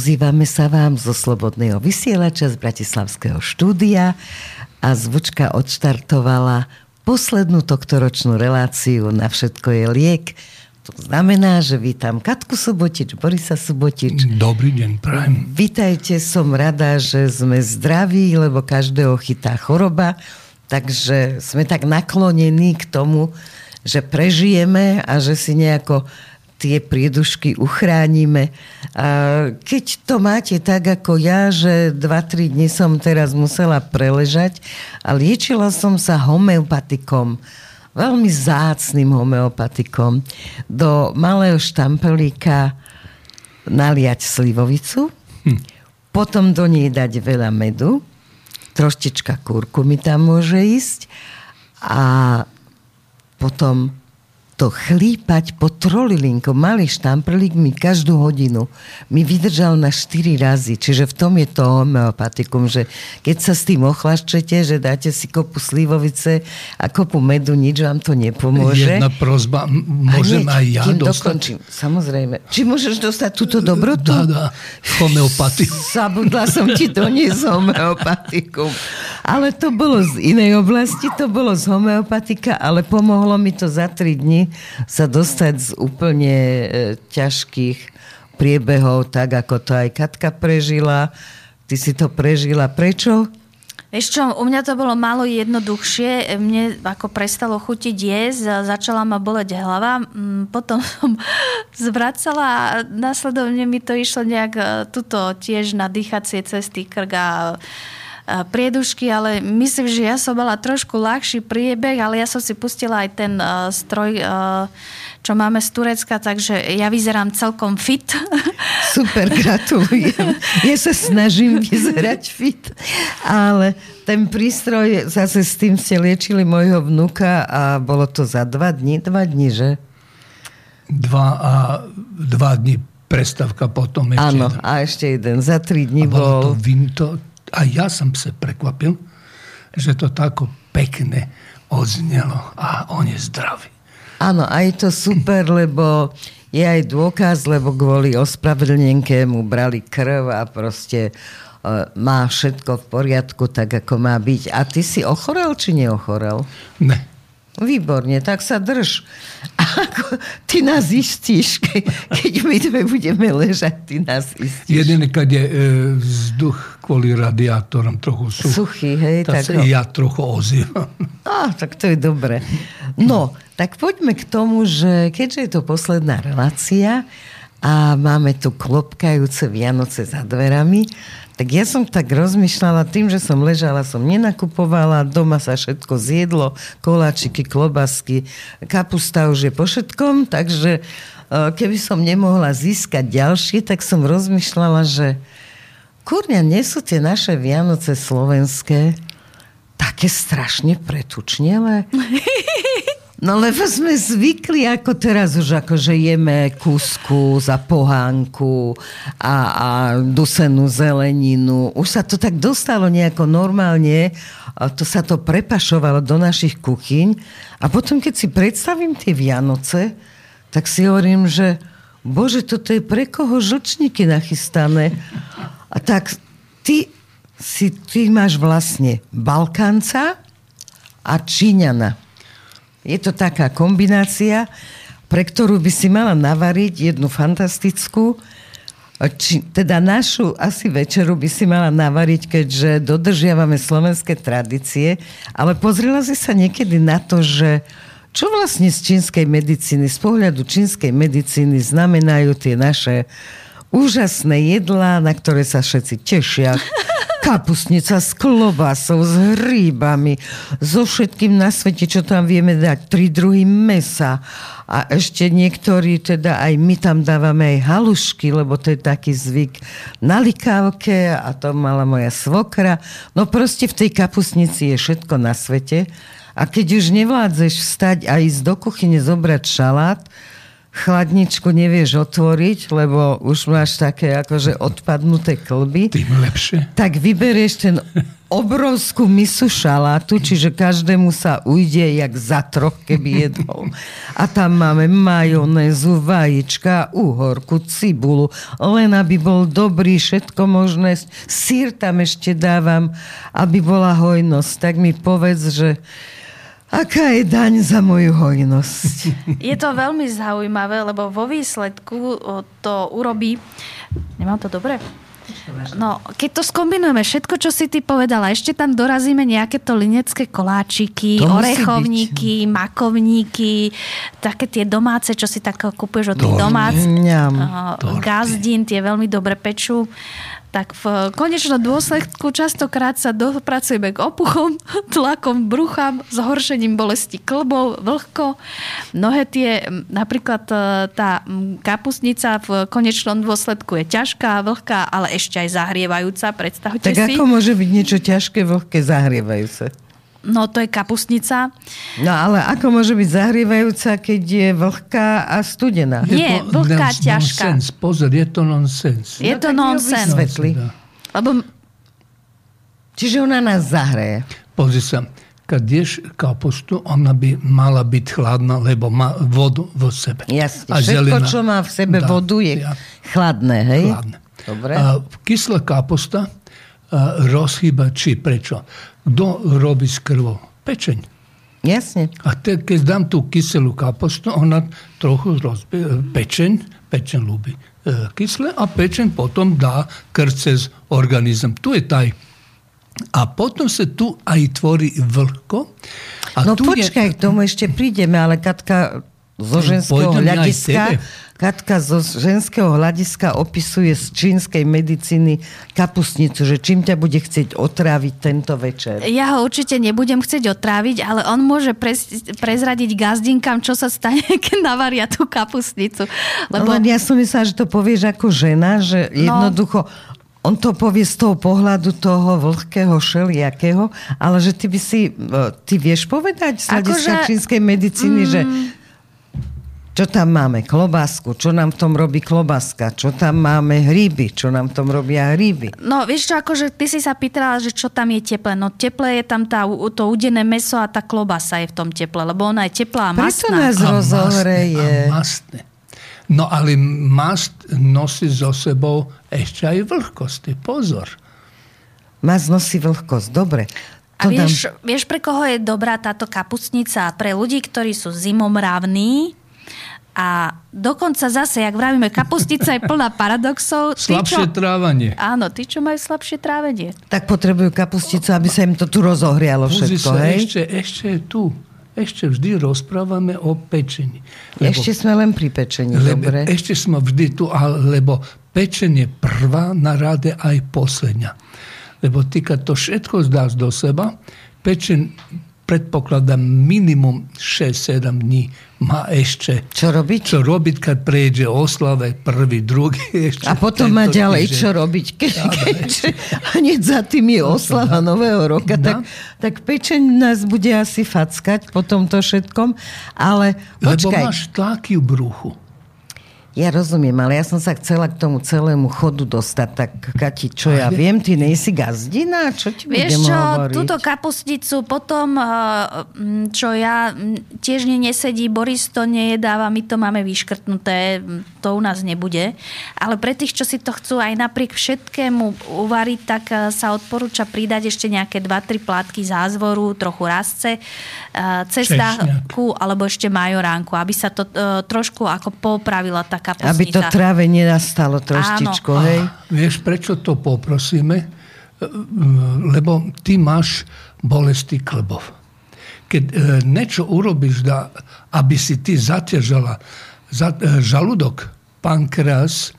Ozývame sa vám zo Slobodného vysielača z Bratislavského štúdia a zvučka odštartovala poslednú tohtoročnú reláciu Na všetko je liek. To znamená, že vítam Katku Subotič, Borisa Subotič. Dobrý deň, prajem. Vítajte, som rada, že sme zdraví, lebo každého chytá choroba, takže sme tak naklonení k tomu, že prežijeme a že si nejako tie priedušky uchránime. A keď to máte tak ako ja, že 2-3 dni som teraz musela preležať a liečila som sa homeopatikom, veľmi zácným homeopatikom, do malého štampelíka naliať slivovicu, hm. potom do nej dať veľa medu, troštička kúrku mi tam môže ísť a potom to chlípať po trolilinko, malý štamprlík mi každú hodinu mi vydržal na 4 razy. Čiže v tom je to homeopatikum, že keď sa s tým ochlaščete, že dáte si kopu slivovice a kopu medu, nič vám to nepomôže. Jedna prozba, môžem aj ja dostať? dokončím, samozrejme. Či môžeš dostať túto dobrotu? Dá, dá. Zabudla som ti doniesť homeopatikum. Ale to bolo z inej oblasti, to bolo z homeopatika, ale pomohlo mi to za 3 dní sa dostať z úplne e, ťažkých priebehov, tak ako to aj Katka prežila. Ty si to prežila. Prečo? Vieš u mňa to bolo málo jednoduchšie. Mne ako prestalo chutiť jesť, začala ma boleť hlava. Mm, potom som zvracala a následovne mi to išlo nejak e, tuto tiež na dýchacie cesty, krk a priedušky, ale myslím, že ja som mala trošku ľahší priebeh, ale ja som si pustila aj ten uh, stroj, uh, čo máme z Turecka, takže ja vyzerám celkom fit. Super, gratulujem. Ja sa snažím vyzerať fit, ale ten prístroj, zase s tým ste liečili môjho vnuka a bolo to za dva dní, dva dní, že? Dva a dva dní prestavka potom ešte. Áno, a ešte jeden. Za tri dní a bol... To, to, a ja som sa prekvapil, že to tako pekne odznelo a on je zdravý. Áno, a je to super, lebo je aj dôkaz, lebo kvôli ospravedlnenke mu brali krv a proste uh, má všetko v poriadku, tak ako má byť. A ty si ochorel, či neochorel? Ne. Výborne, tak sa drž. Ako, ty nás istíš, keď, keď my dve budeme ležať, ty nás istíš. Jediné, keď je e, vzduch kvôli radiátorom trochu such, suchý, hej, tak, tak ja trochu ozývam. Á, tak to je dobre. No, tak poďme k tomu, že keďže je to posledná relácia a máme tu klopkajúce Vianoce za dverami, tak ja som tak rozmýšľala tým, že som ležala, som nenakupovala, doma sa všetko zjedlo, koláčiky, klobasky, kapusta už je po všetkom, takže e, keby som nemohla získať ďalšie, tak som rozmýšľala, že kurňa, nie sú tie naše Vianoce slovenské také strašne pretučnele? No lebo sme zvykli, ako teraz už akože jeme kusku za pohánku a, a dusenú zeleninu. Už sa to tak dostalo nejako normálne, to sa to prepašovalo do našich kuchyň. A potom, keď si predstavím tie Vianoce, tak si hovorím, že bože, toto je pre koho žlčníky nachystané. A tak ty, si, ty máš vlastne Balkánca a Číňana. Je to taká kombinácia, pre ktorú by si mala navariť jednu fantastickú, či, teda našu asi večeru by si mala navariť, keďže dodržiavame slovenské tradície, ale pozrela si sa niekedy na to, že čo vlastne z čínskej medicíny, z pohľadu čínskej medicíny znamenajú tie naše úžasné jedlá, na ktoré sa všetci tešia. Kapusnica s klobásou, s hríbami, so všetkým na svete, čo tam vieme dať. Tri druhy mesa. A ešte niektorí, teda aj my tam dávame aj halušky, lebo to je taký zvyk na likávke a to mala moja svokra. No proste v tej kapusnici je všetko na svete. A keď už nevládzeš vstať a ísť do kuchyne zobrať šalát, chladničku nevieš otvoriť, lebo už máš také akože odpadnuté klby. Tým lepšie. Tak vyberieš ten obrovskú misu šalátu, čiže každému sa ujde jak za troch, keby jedol. A tam máme majonézu, vajíčka, uhorku, cibulu, len aby bol dobrý, všetko možné. Sír tam ešte dávam, aby bola hojnosť. Tak mi povedz, že Aká je daň za moju hojnosť? Je to veľmi zaujímavé, lebo vo výsledku to urobí... Nemám to dobre? No, keď to skombinujeme, všetko, čo si ty povedala, ešte tam dorazíme nejaké to linecké koláčiky, to orechovníky, makovníky, také tie domáce, čo si tak kúpeš od tých domácich. Gazdín, tie veľmi dobre pečú tak v konečnom dôsledku častokrát sa dopracujeme k opuchom, tlakom bruchám, zhoršením bolesti klbov, vlhko. Mnohé tie, napríklad e, tá kapusnica v konečnom dôsledku je ťažká, vlhká, ale ešte aj zahrievajúca, predstavte tak si. Tak ako môže byť niečo ťažké, vlhké, zahrievajúce? No to je kapustnica. No ale ako môže byť zahrievajúca, keď je vlhká a studená? Nie, je vlhká, ťažká. Nonsens. Pozor, je to nonsens. Je to no, nonsens. Lebo... Čiže ona nás zahreje. Pozri sa, kad ješ kapustu, ona by mala byť chladná, lebo má vodu vo sebe. Jasne, a všetko, zelená, čo má v sebe da, vodu, je ja, chladné, hej? Chladné. Dobre. A, kyslá kapusta rozhýba či prečo? Kto robí s krvou? Pečeň. Jasne. A te, keď dám tú kyselú kapustu, ona trochu rozbie, pečeň, pečeň ľúbi e, kyslé a pečeň potom dá krv cez organizm. Tu je taj. A potom sa tu aj tvorí vlhko. A no tu počkaj, je... k tomu ešte prídeme, ale Katka zo ženského hľadiska Katka zo ženského hľadiska opisuje z čínskej medicíny kapusnicu, že čím ťa bude chcieť otráviť tento večer. Ja ho určite nebudem chcieť otráviť, ale on môže prez, prezradiť gazdinkám, čo sa stane, keď navaria tú kapusnicu. Lebo... Len ja som myslela, že to povieš ako žena, že no. jednoducho on to povie z toho pohľadu toho vlhkého šeliakého, ale že ty by si, e, ty vieš povedať z hľadiska že... čínskej medicíny, mm, že čo tam máme? Klobásku. Čo nám v tom robí klobaska? Čo tam máme? Hríby. Čo nám v tom robia hríby? No, vieš čo, akože ty si sa pýtala, že čo tam je teple. No, teple je tam tá, to udené meso a tá klobasa je v tom teple, lebo ona je teplá a mastná. Prečo nás rozohreje? A mastné. No, ale mast nosí so sebou ešte aj vlhkosť. Pozor. Mast nosí vlhkosť. Dobre. A vieš, vieš, pre koho je dobrá táto kapustnica? Pre ľudí, ktorí sú zimomravní, a dokonca zase, jak vravíme, kapustica je plná paradoxov. Slabšie čo, trávanie. Áno, tí, čo majú slabšie trávenie. Tak potrebujú kapusticu, aby sa im to tu rozohrialo všetko, sa, hej? Ešte, ešte tu. Ešte vždy rozprávame o pečení. Lebo, ešte sme len pri pečení, lebo, dobre. Ešte sme vždy tu, lebo pečenie prvá na rade aj posledňa. Lebo ty, keď to všetko zdáš do seba, pečen predpokladám minimum 6-7 dní má ešte čo robiť, čo robiť keď prejde oslave prvý, druhý. Ešte a potom má ďalej týždeň. čo robiť. Keď, keď hneď za tým je oslava Nového roka, tak, tak pečeň nás bude asi fackať po tomto všetkom. Ale počkaj. Lebo máš tlaky v bruchu. Ja rozumiem, ale ja som sa chcela k tomu celému chodu dostať. Tak, Kati, čo ja viem, ty nejsi gazdina? Čo ti Vieš čo, hovoriť? túto kapustnicu potom, eh, čo ja tiež nesedí, Boris to nejedáva, my to máme vyškrtnuté, to u nás nebude. Ale pre tých, čo si to chcú aj napriek všetkému uvariť, tak eh, sa odporúča pridať ešte nejaké 2-3 plátky zázvoru, trochu rastce, eh, cestáku alebo ešte majoránku, aby sa to trošku ako popravila tá kapusnica. Aby to tráve nenastalo troštičko, Áno. hej? A vieš, prečo to poprosíme? Lebo ty máš bolesti klbov. Keď e, niečo urobíš, da, aby si ty zaťažala za, e, žalúdok, pankreas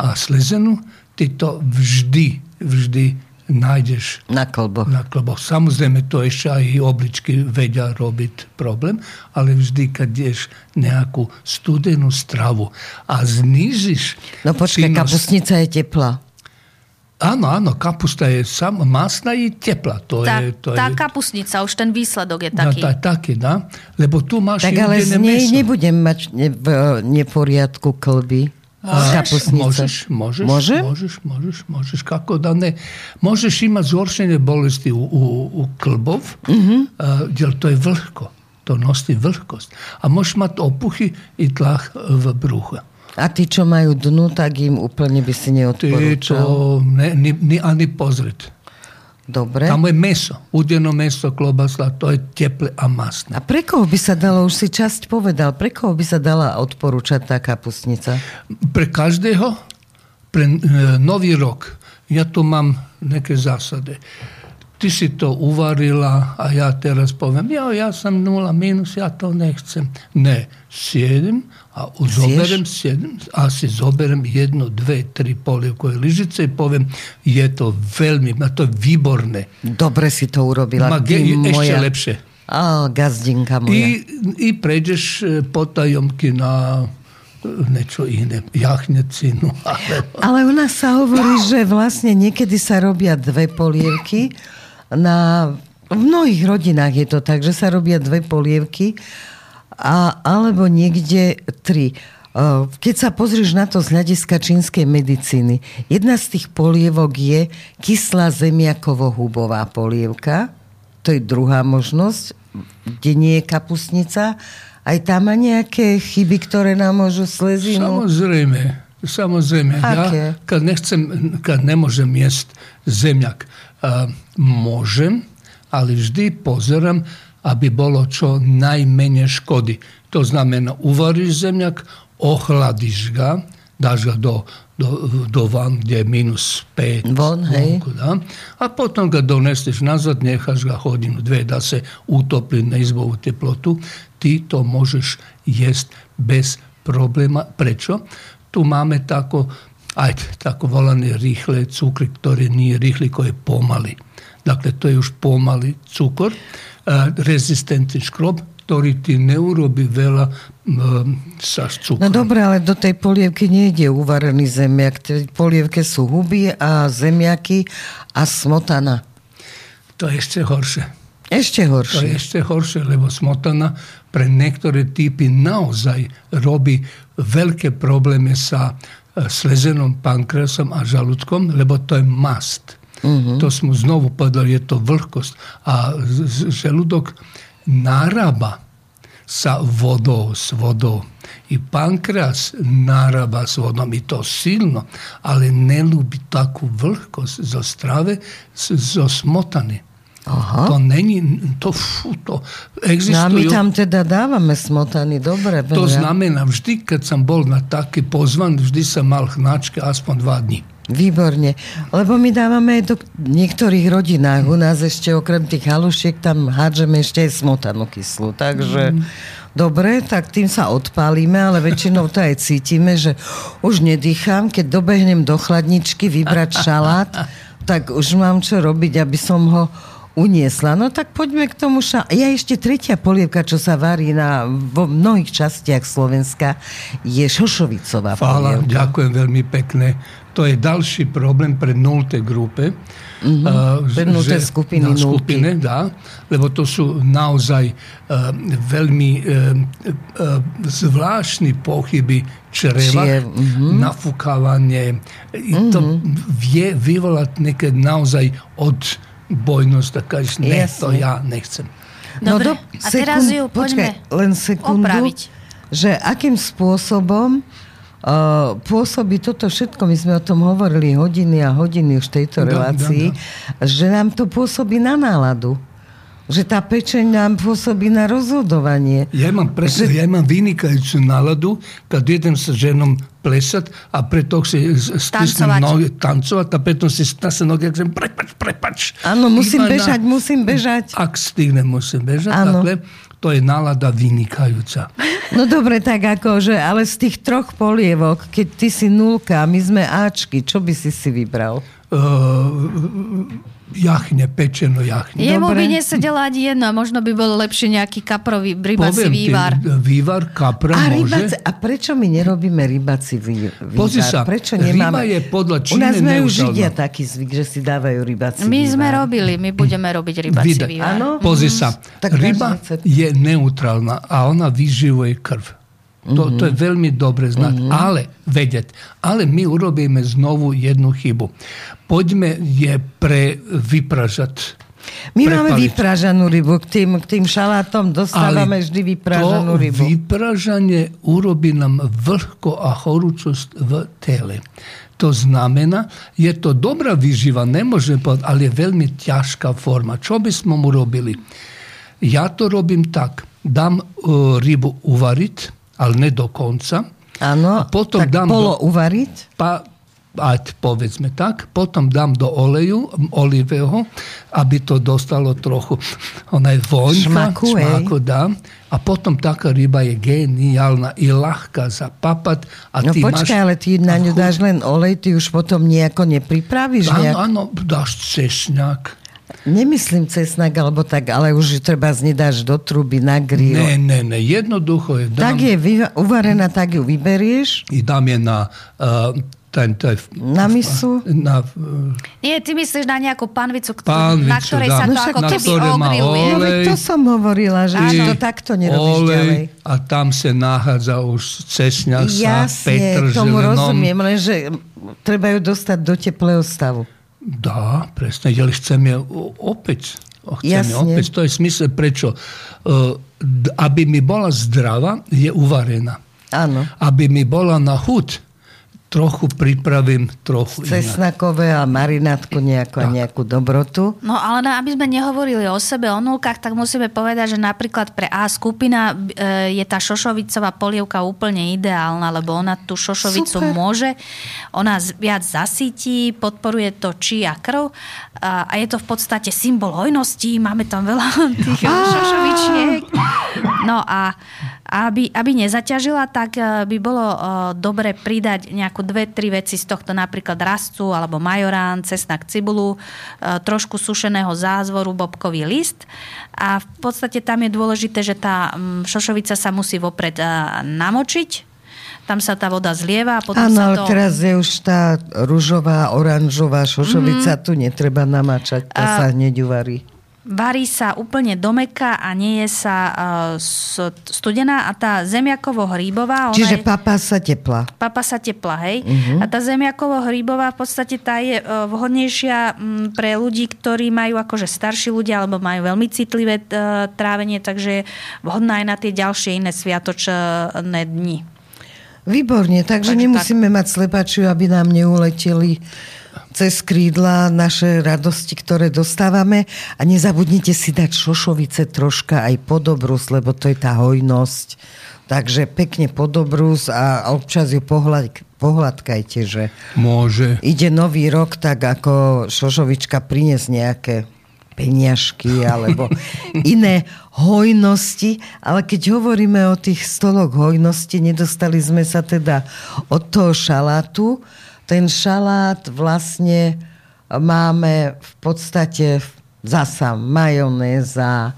a slezenu, ty to vždy, vždy nájdeš na klboch. na klboch. Samozrejme, to ešte aj obličky vedia robiť problém, ale vždy, keď ješ nejakú studenú stravu a znižíš... No počkaj, prínos... kapustnica je teplá. Áno, áno, kapusta je sam, masná je teplá. To tá, je, to tá je... kapustnica, už ten výsledok je taký. No, tá, taký, dá? Lebo tu máš Tak ale z nej meso. nebudem mať ne, v neporiadku klby. Kapusnice? Možeš, možeš, Može? možeš, možeš, možeš, kako da ne. Možeš imati zhoršenje bolesti u, u, u klbov, a, jer to je vlhko. To nosi vlhkost. A možeš imati opuhy i tlah v bruhu. A tí, čo majú dnu, tak im úplne by si Ty neodporúčal. to ne, ni, ni, ani pozrieť. Dobre. Tamo je meso, udjeno meso, klobasa, to je teple a masné. A pre koho by sa dalo, už si časť povedal, pre koho by sa dala odporúčať tá kapustnica? Pre každého, pre e, nový rok, ja tu mám neke zasade. Ty si to uvarila a ja teraz poviem, ja, ja sam nula minus, ja to nechcem. Ne, sjedim, a zoberem, a si zoberem jednu, dve, tri polievkové lyžice i poviem, je to veľmi, ma to je výborné. Dobre si to urobila. Ma ty ešte moja... lepšie. Á, gazdinka moja. I, I pređeš e, potajomky na e, niečo iné, jachňecinu. Alebo... Ale u nás sa hovorí, že vlastne niekedy sa robia dve polievky. Na, v mnohých rodinách je to tak, že sa robia dve polievky a, alebo niekde tri. Uh, Keď sa pozrieš na to z hľadiska čínskej medicíny, jedna z tých polievok je kyslá zemiakovo-hubová polievka. To je druhá možnosť, kde nie je kapusnica. Aj tam má nejaké chyby, ktoré nám môžu slezinu. Samozrejme, samozrejme. Aké? Ja, kad nechcem, kad ne môžem jesť zemljak, a, môžem, ali vždy pozeram, aby bolo čo najmenej škody. To znamená, uvariš zemljak, ohladiš ga, daš ga do, do, do van gdje je minus 5. Von, hej. vonku, da? A potom ga doneseš nazad, nehaš ga hodinu, dve da se utopi na izbovu teplotu. Ti to možeš jest bez problema. Prečo? Tu máme tako, ajde, tako volane rihle cukri, ktoré nie rihli, koje je pomali. Dakle, to je už pomali cukor, a, rezistentni škrob, ktorý ti ne urobi veľa sa cukrom. No dobre, ale do tej polievky nejde uvarený zemiak. Tej polievke sú huby a zemiaky a smotana. To je ešte horšie. Ešte To je horšie. ešte horšie, lebo smotana pre niektoré typy naozaj robí veľké problémy sa e, slezenom pankreasom a žalúdkom, lebo to je mast. To smo znovu povedali, je to vlhkost. A žalúdok naraba sa vodou, s vodou. I pankreas naraba s vodom i to silno, ale ne lubi takvu vlhkost zo strave, zo smotane. Aha. To není, to, fú, to No a my existujú. tam teda dávame smotany, dobre. To veľa. znamená, vždy, keď som bol na taký pozvan, vždy som mal chnačke aspoň dva dní. Výborne. Lebo my dávame aj do niektorých rodinách. U nás ešte okrem tých halušiek tam hádžeme ešte aj smotanu kyslú. Takže dobre, tak tým sa odpálime, ale väčšinou to aj cítime, že už nedýcham. Keď dobehnem do chladničky vybrať šalát, tak už mám čo robiť, aby som ho uniesla. No tak poďme k tomu ša... Ja ešte tretia polievka, čo sa varí na, vo mnohých častiach Slovenska, je šošovicová Hvala, polievka. ďakujem veľmi pekne. To je ďalší problém pre nulte grupe. Uh, Pre nulte skupiny na skupine, dá, lebo to sú naozaj uh, veľmi uh, uh, zvláštne pochyby čreva, Čiev, mhm. nafúkávanie. I to vie vyvolať niekedy naozaj odbojnosť, taká, že ne, to ja nechcem. Dobre, do- a teraz ju počkaj, poďme len sekundu, opraviť. že akým spôsobom uh, pôsobí toto všetko, my sme o tom hovorili hodiny a hodiny už v tejto Da, da, relácii, že nám to pôsobí na náladu. Že tá pečeň nám pôsobí na rozhodovanie. Ja imam, presne, ja imam vynikajúcu náladu, kad idem sa ženom plesat, a pre toho si stisnem noge, tancovať, a preto si stasnem noge, ak prepač, prepač. Áno, musím Iba bežať, musím bežať. Ak stignem, musím bežať. Áno. Takhle, to je nálada vynikajúca. No dobre, tak ako, že, ale z tých troch polievok, keď ty si nulka a my sme Ačky, čo by si si vybral? Uh, jachne, pečeno jachne. Jemu Dobre. by nesedela ani jedno a možno by bolo lepšie nejaký kaprový rybací Poviem vývar. Ti, vývar, kapra A, môže. a prečo my nerobíme rybací vý- vývar? Pozri sa, prečo ryba nemáme? je podľa U nás majú. Židia taký zvyk, že si dávajú rybací My vývar. sme robili, my budeme robiť rybací Vida. vývar. Áno? Pozri sa, Tak dáš ryba je neutrálna a ona vyživuje krv. To, to je veľmi dobre znať. Ale vedieť. Ale my urobíme znovu jednu chybu. Poďme je pre vypražať. My máme Prepaliť. vypražanú rybu. K tým, k tým šalátom dostávame Ale vždy vypražanú to rybu. vypražanie urobí nám vlhko a horúčosť v tele. To znamená, je to dobrá výživa, nemôžem povedať, ale je veľmi ťažká forma. Čo by sme mu robili? Ja to robím tak. Dám uh, rybu uvariť, ale ne do konca. Áno, potom tak dám do- polo uvariť. Pa, ať povedzme tak, potom dám do oleju olivého, aby to dostalo trochu onaj voňka, Šmaku, šmaku dám. A potom taká ryba je geniálna i ľahká za papat. A No ty počkaj, máš, ale ty na ňu dáš len olej, ty už potom nejako nepripravíš. Áno, Nejak... áno, dáš cešňak. Nemyslím cesnak alebo tak, ale už treba nedáš do truby na grill. Ne, ne, ne, jednoducho je dám, Tak je vyva- uvarená, tak ju vyberieš i dám je na uh, ten, ten, na misu. na, uh, Nie, ty myslíš na nejakú panvicu, Pánvicu, na ktorej dá. sa No to však ako to keby ogriluje. No to som hovorila, že Áno. to takto nerobíš ďalej. olej a tam sa nachádza už cesňak sa Jasne, tomu rozumiem, lenže treba ju dostať do teplého stavu. Dá, presne, ale chceme opäť. Chceme Jasne. opäť, to je smysl, prečo. D- aby mi bola zdravá, je uvarená. Áno. Aby mi bola na chuť, trochu pripravím, trochu inak. Cesnakové a marinátku nejakú, a nejakú dobrotu. No ale na, aby sme nehovorili o sebe, o nulkách, tak musíme povedať, že napríklad pre A skupina e, je tá šošovicová polievka úplne ideálna, lebo ona tú šošovicu Super. môže, ona viac zasíti, podporuje to či a krv a, a je to v podstate symbol hojnosti, máme tam veľa tých šošovičiek. No a aby, aby nezaťažila, tak e, by bolo e, dobre pridať nejakú dve, tri veci z tohto, napríklad rastcu alebo majorán, cesnak, cibulu, e, trošku sušeného zázvoru, bobkový list. A v podstate tam je dôležité, že tá šošovica sa musí vopred namočiť, tam sa tá voda zlieva a potom Áno, sa to... teraz je už tá rúžová, oranžová šošovica, Mhm. tu netreba namačať, tá sa hneď uvarí. Varí sa úplne domeka a nie je sa uh, studená a tá zemiakovo-hríbová... Čiže je... papa sa teplá. Papa sa tepla, hej. Uh-huh. A tá zemiakovo-hríbová v podstate tá je e, vhodnejšia mm, pre ľudí, ktorí majú akože starší ľudia alebo majú veľmi citlivé e, trávenie, takže je vhodná aj na tie ďalšie iné sviatočné dni. Výborne, takže, Takže nemusíme mať slepačiu, aby nám neuleteli cez krídla naše radosti, ktoré dostávame. A nezabudnite si dať šošovice troška aj podobrus, lebo to je tá hojnosť. Takže pekne podobrus a občas ju pohľad, pohľadkajte, že Môže. ide nový rok, tak ako Šošovička priniesť nejaké peniažky alebo iné hojnosti, ale keď hovoríme o tých stoloch hojnosti, nedostali sme sa teda od toho šalátu. Ten šalát vlastne máme v podstate zasa majonéza,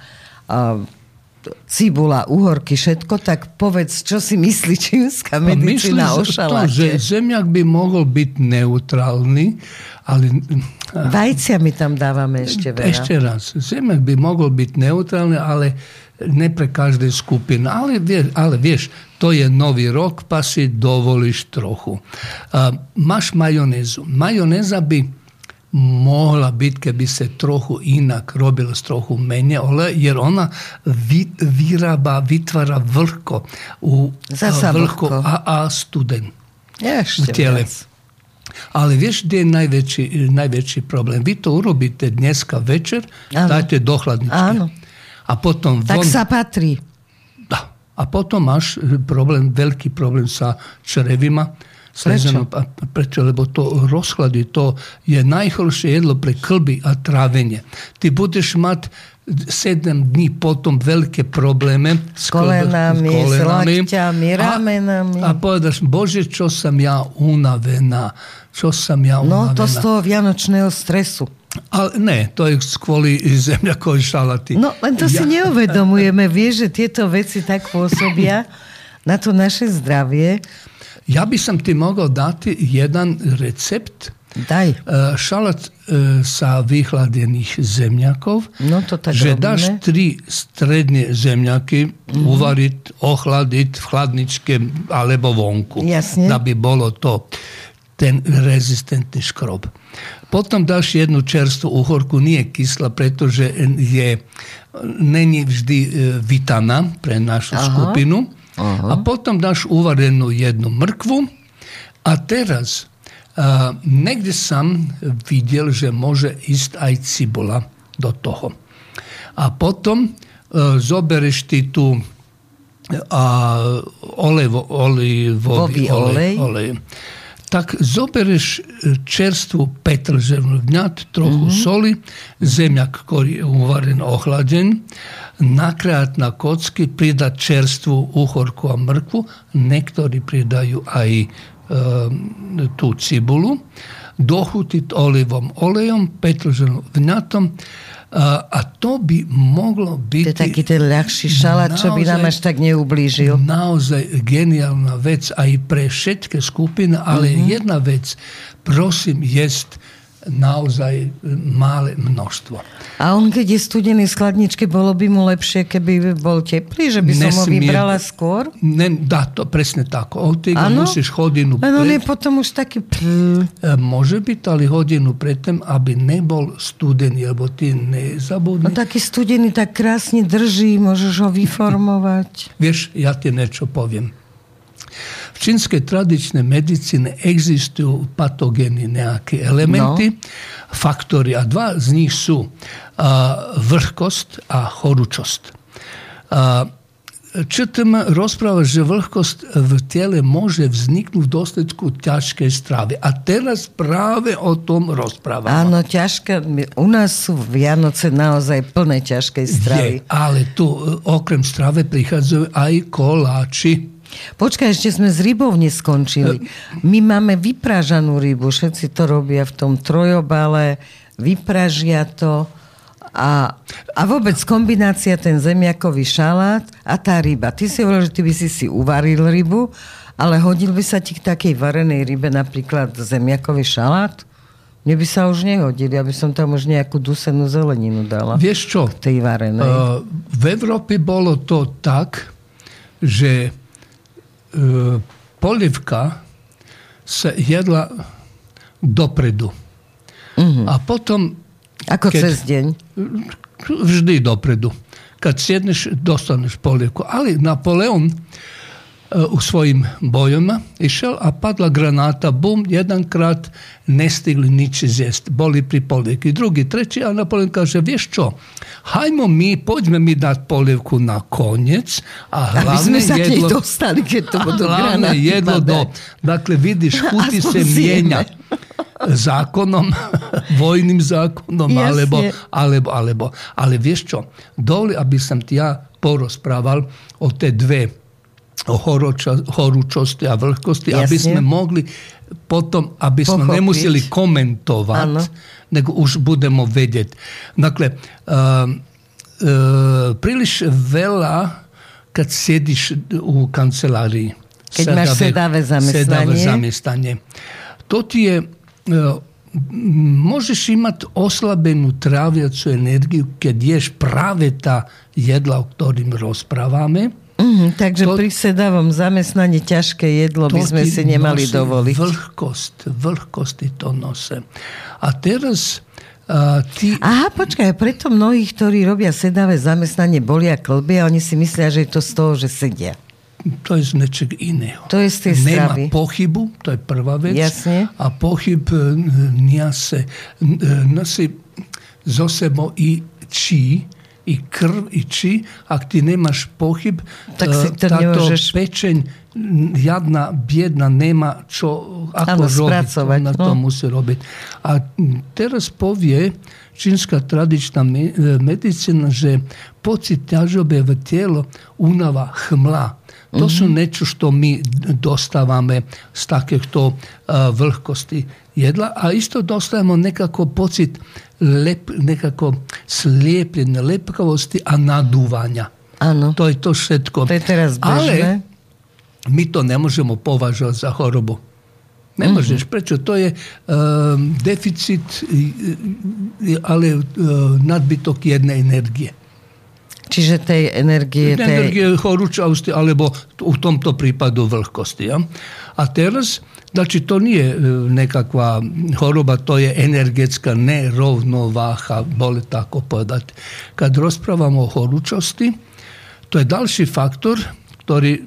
cibula, uhorky, všetko, tak povedz, čo si myslí čínska A medicína o myslím, to, šaláte. že zemiak by mohol byť neutrálny, ale Vajciami tam dávame ešte veľa. ešte raz, zemiak by mohol byť neutrálny, ale ne pre každé skupiny. Ale, ale vieš, to je nový rok, pa si dovolíš trochu. A, máš majonézu. Majonéza by mohla byť, keby sa trochu inak robila s trochu menej oleja, jer ona vy, vyrába, vytvára vlhko, u, vlhko vlhko. a, studen Ja v ešte tele. viac. Ale vieš, kde je najväčší, najväčší problém? Vy to urobíte dneska večer, Áno. dáte do chladničky. Áno. A potom Tak von... sa patrí. A potom máš e, problém, veľký problém sa črevima. A prečo? Lebo to rozchladí, to je najhoršie jedlo pre klby a trávenie. Ty budeš mať 7 dní potom veľké problémy S kolenami, s lakťami, ramenami. A, a povedaš, Bože, čo som ja unavená. Čo som ja No, unavená. to z toho vianočného stresu. Ale ne, to je kvôli zemlja koji šalati. No, pa to ja. si neuvedomujeme. Vieš, že tieto veci tak pôsobia na to naše zdravie. Ja by som ti mogao dati jedan recept Daj. E, šalat e, sa vyhladených zemljakov. No to tak Že robíme. daš tri strednje zemljaki mm-hmm. uvarit, ohladit v hladničke alebo vonku. Jasne. Da bi bolo to ten rezistentni škrob. Potom dáš jednu čerstvú uhorku, nie kyslá, pretože je, není vždy e, vitana pre našu Aha. skupinu. Aha. A potom dáš uvarenú jednu mrkvu a teraz a, negde sam videl, že može ísť aj cibula do toho. A potom e, zobereš ti tu a, olevo, olivový Vový olej. olej. Tak zobereš e, čerstvú petrželnú vňat, trochu soli, zemljak koji je uvaren, ohlađen, nakrajat na kocki, pridat čerstvu uhorku a mrkvu, nektori pridaju aj e, tu cibulu, dohutit olivom olejom, petrželnom vňatom, a, a to by moglo To biti je taký ten ľahší šalát, čo by nám Naozaj- až tak neublížil. naozaj geniálna vec aj pre všetké skupiny, ale Mhm. jedna vec, prosím, jest naozaj malé množstvo. A on, keď je studený z chladničky, bolo by mu lepšie, keby bol teplý, že by som ho Nesmie- vybrala skôr? Ne, da, to presne tako. Od tega musíš hodinu Len on je pred, potom už taký... Pl, E, Može byť, ali hodinu predtem, aby nebol studený, lebo ty nezabudni. no taký studený tak krásne drží, môžeš ho vyformovať. Vieš, ja ti niečo poviem. Čínskej tradičnej medicíne existujú patogény nejaké elementy, faktory a dva z nich sú vlhkosť a horúčosť. ČTM rozpráva, že vlhkosť v tele môže vzniknúť v dôsledku ťažkej stravy. A teraz práve o tom rozprávame. Áno, ťažké. U nás sú Vianoce naozaj plné ťažkej stravy. Je, ale tu e, okrem strave prichádzajú aj koláči. Počkaj, ešte sme s rybou neskončili. My máme vypražanú rybu, všetci to robia v tom trojobale, vypražia to a, a vôbec kombinácia ten zemiakový šalát a tá ryba. Ty si hovoril, že ty by si si uvaril rybu, ale hodil by sa ti k takej varenej rybe napríklad zemiakový šalát? Mne by sa už nehodil, ja by som tam už nejakú dusenú zeleninu dala. Vieš čo? Tej varenej. Uh, v Európe bolo to tak, že polivka sa jedla dopredu. Mhm. A potom Ako keď- cez deň. vždy dopredu. Kad sjedneš, dostaneš polivku. Ali Napoleon e, u svojim bojama išel, a padla granata, bum, jedan krat ne stigli nič zjest, boli pri polivki. Drugi, treći, a Napoleon kaže, vješ čo, hajmo mi, pođme mi dat polivku na konjec, a sa k nej jedlo, dostali, to a granáty jedlo do, dakle vidiš, Aspoň se mijenja zákonom, vojnim zákonom, Jasne. alebo, alebo, alebo, ale vieš čo, dovoli, aby som ti ja porozprával o te dve o horoča, horúčosti a vlhkosti, aby Jasne. sme mogli potom, aby sme Pochopiť. nemuseli komentovať, Áno. nego už budemo vedieť. Dakle, uh, uh, príliš veľa, kad sjediš u kancelariji. Keď máš sedavé zamestnanie. Sedavé zamestnanie. To ti je, uh, možeš imati oslabenu traviacu energiju kad ješ prave ta jedla o ktorým rozprávame. Mhm, takže To- pri sedavom zamestnaní ťažké jedlo by sme si nemali dovoliť. Vlhkost, vlhkost ti to nose. A teraz a, ti... Aha, počkaj, preto mnohých, ktorí robia sedavé zamestnanie, bolia klby a oni si myslia, že je to z toho, že sedia. To je z nečeg iného. To je z tej Nema stravy. pochybu, to je prvá vec. Jasne. A pochyb e, niase, n- e, zo sebou i či, i krv i či, ako ti nemaš pohib, tak e, tato pečenj jadna, bjedna, nema čo, ako robiti, na to musi robiti. A teraz povije činska tradična e, medicina, že pocit tjažobe v tijelo unava hmla. To su nečo što mi dostavame s takvih to uh, vlhkosti jedla, a isto dostavamo nekako pocit lep, nekako slijepljenja, lepkavosti, a naduvanja. Áno, To je to všetko. to je teraz Ale bežné. my to ne možemo považovať za chorobu. Ne možeš, prečo? To je um, deficit, ale uh, nadbytok jednej energie. Čiže tej energie... Tej... Energie horúčavosti, alebo v tomto prípadu vlhkosti. Ja? A teraz, znači to nije nekakva choroba, to je energetska nerovnováha, boli tako povedati. Kad rozprávamo o horúčosti, to je další faktor, ktorý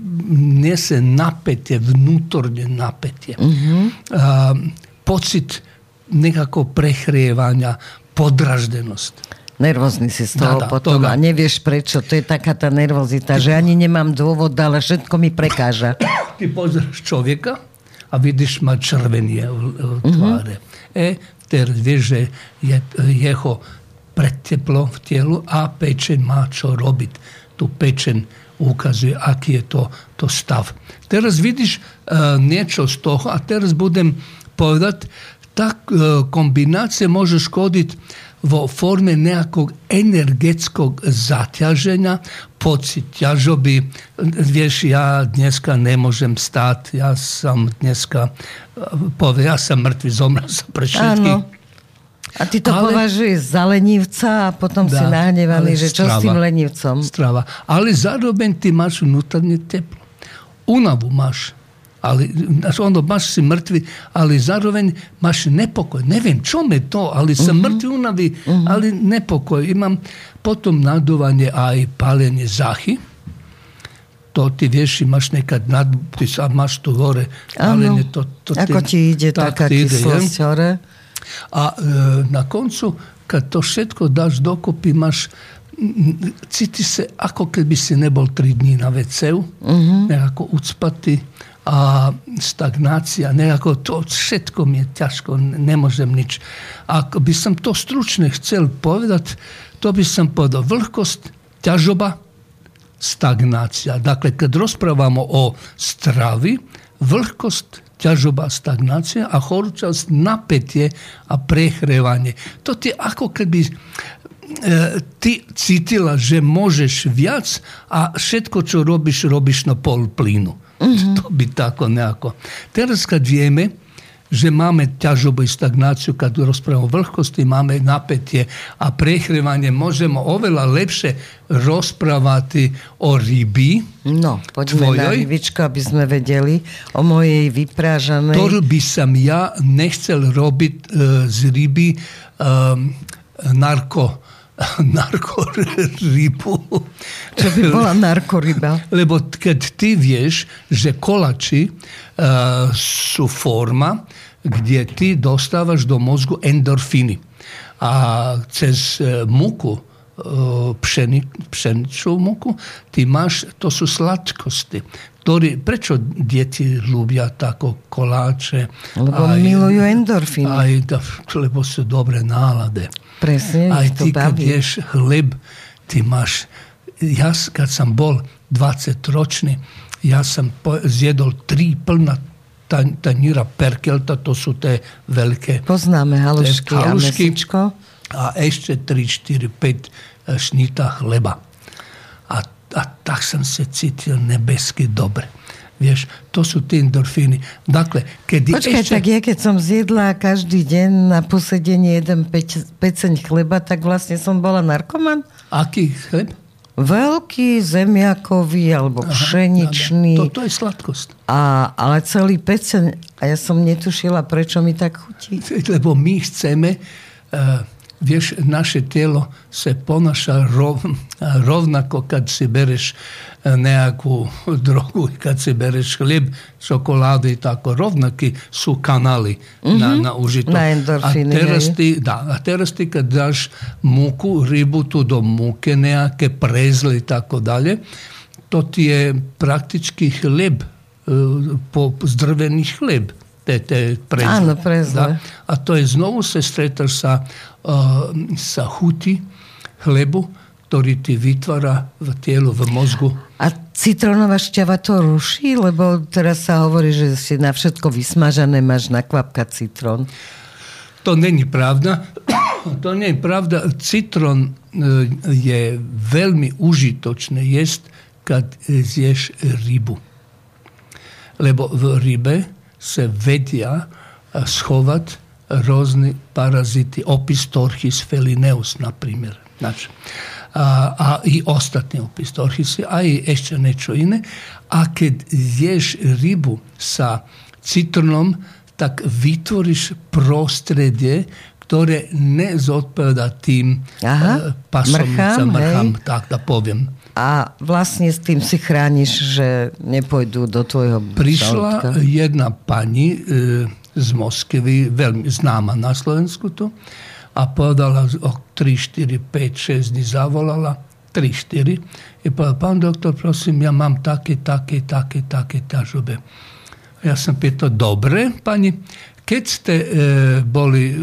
nese napätie, vnútorne napätie. Uh-huh. A, pocit nekako prehrievania, podraždenosť. Nervózny si z toho dá, potom to a nevieš prečo. To je taká tá nervozita, že ani nemám dôvod, ale všetko mi prekáža. Ty pozrieš človeka a vidíš ma červenie v, v tváre. Uh-huh. E, teraz vieš, že je jeho predteplo v telu a pečen má čo robiť. Tu pečen ukazuje, aký je to, to stav. Teraz vidíš uh, niečo z toho a teraz budem povedať, tak uh, kombinácia može škodiť vo forme nejakog energetskog zaťaženja, pocit ťažoby. Vieš, ja dneska ne možem stať, ja sam dneska, povie, ja sam mŕtvy, zomrel som pre všetkých. Áno. A ty to ale, považuješ za lenivca a potom dá, si nahnevaný, že čo strava, s tým lenivcom? Strava. Ale zároveň ty máš vnútorne teplo. Unavu máš ali ono baš si mrtvi, ali zároveň máš nepokoj. Neviem, čo me to, ali sam uh-huh. mrtvi unavi, uh-huh. ali nepokoj. Imam potom naduvanje, a i paljenje zahy. To ti vieš, imaš nekad nad, ti sad maš tu gore paljenje. To, to Ako ti ide tak taká kyslosť hore? A e, na koncu, kad to všetko daš dokopy, máš cíti se ako keby si nebol tri dní na WC-u, uh-huh. nekako ucpatý a stagnácia, nejako to všetko mi je ťažko, nemôžem nič. Ak by som to stručne chcel povedať, to by som povedal vlhkosť, ťažoba, stagnácia. Dakle, keď rozprávamo o stravi, vlhkosť, ťažoba, stagnácia a horúčasť, napätie a prehrevanie. To je ako keby e, ty cítila, že môžeš viac a všetko, čo robíš, robíš na pol plynu. Mm-hmm. To by tako nejako. Teraz kad vieme, že máme ťažobu i stagnáciu, kad rozprávamo o vlhkosti, máme napätie a prehrevanie, môžeme oveľa lepšie rozprávať o ryby. No, poďme tvojoj. na rybičku, aby sme vedeli o mojej vyprážanej. To by som ja nechcel robiť uh, z ryby um, narko narkoribu. To bi bila narkoriba. Lebo kad ti vješ, že kolači uh, su forma gdje ti dostavaš do mozgu endorfini. A cez e, muku, e, pšeni, pšeniču muku, ti imaš, to su slatkosti. Tori, prečo djeti ljubja tako kolače? Lebo miluju endorfini. Aj, da, lebo su dobre nalade. Presne, Aj ty, keď ješ chleb, ty máš... Ja, kad sam bol 20 ročný, ja sam zjedol tri plna tanjira perkelta, to sú te veľké... Poznáme halušky, halušky a. A ešte 3, 4, 5 šnita chleba. A, a tak som sa cítil nebesky dobre. Vieš, to sú tie endorfíny. Dakle, kedy Počkaj, ešte... tak ja keď som zjedla každý deň na posedenie jeden peceň chleba, tak vlastne som bola narkoman? Aký chleb? Veľký zemiakový alebo Aha, pšeničný. To, to je sladkosť. A, ale celý peceň. A ja som netušila, prečo mi tak chutí. Lebo my chceme... Uh, vieš, naše telo se ponaša rov, rovnako kad si bereš e, nejakú drogu, kad si bereš hljeb, čokoládu i tako, rovnaki su kanali mm-hmm. na, na užito. Na a teraz ti, da, a teraz ti kad daš muku, ribu tu do muke, nejaké prezle i tako dalje, to ti je praktički hljeb, e, po zdrveni hljeb te, te prezle. Áno, prezle. Da? A to je znovu se stretaš sa sa huti hlebu, ktorý ti vytvára v telu, v mozgu. A citrónová šťava to ruší? Lebo teraz sa hovorí, že si na všetko vysmažané máš na kvapka citrón. To není pravda. To nie je pravda. Citrón e, je veľmi užitočné jesť, kad zješ rybu. Lebo v rybe se vedia schovat rozni paraziti, opistorchis felineus, na primjer. Znači, a, a i ostatni opistorhisi, a i ešte nečo ine. A kad ješ ribu sa citronom, tak vytvoriš prostredje ktoré nezodpovedá tým Aha, pasom, mrchám, mrchám tak da poviem. A vlastne s tým si chrániš, že nepôjdu do tvojho Prišla žalúdka. jedna pani e, z Moskvy, veľmi známa na Slovensku tu, a povedala, o 3, 4, 5, 6 dní zavolala, 3, 4, i povedala, pán doktor, prosím, ja mám také, také, také, také ťažobe. Ja som pýtal, dobre, pani, keď ste e, boli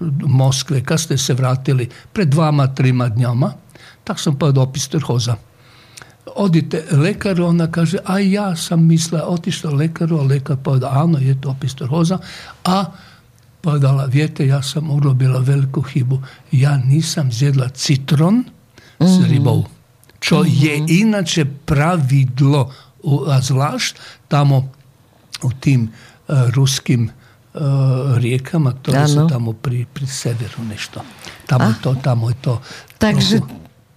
v Moskve, kad ste se vratili pred dvama, trima dňama, tak som povedal opis trhoza. Odite lekaru, ona kaže, a ja sam mislila, otišla lekaru, a lekar povedal, áno, je to opis trhoza, a povedala, viete, ja sam urobila veliku chybu. Ja nisam zjedla citron s ribou. Čo je inače pravidlo, a zvlášť tamo u tim e, ruskim e, rijekama, ktoré sú Áno. tamo pri, pri severu nešto. Tamo, to, tamo je to. Takže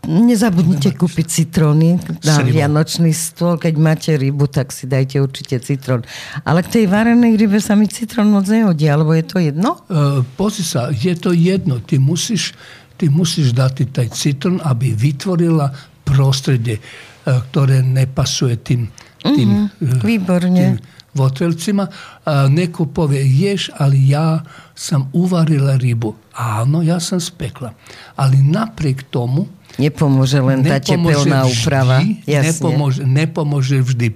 nezabudnite kúpiť citróny na vianočný stôl. Keď máte rybu, tak si dajte určite citrón. Ale k tej varenej rybe sa mi citrón moc nehodí, alebo je to jedno? E, pozri sa, je to jedno. Ty musíš, ty musíš dati taj citron, aby vytvorila prostredie, e, ktoré nepasuje tým, tým, e, výborne. tým votrelcima. A neko povie, ješ, ali ja sam uvarila rybu. Áno, ja sam spekla. Ali napriek tomu Nepomôže len tá tepelná úprava. Jasne. nepomôže, nepomôže vždy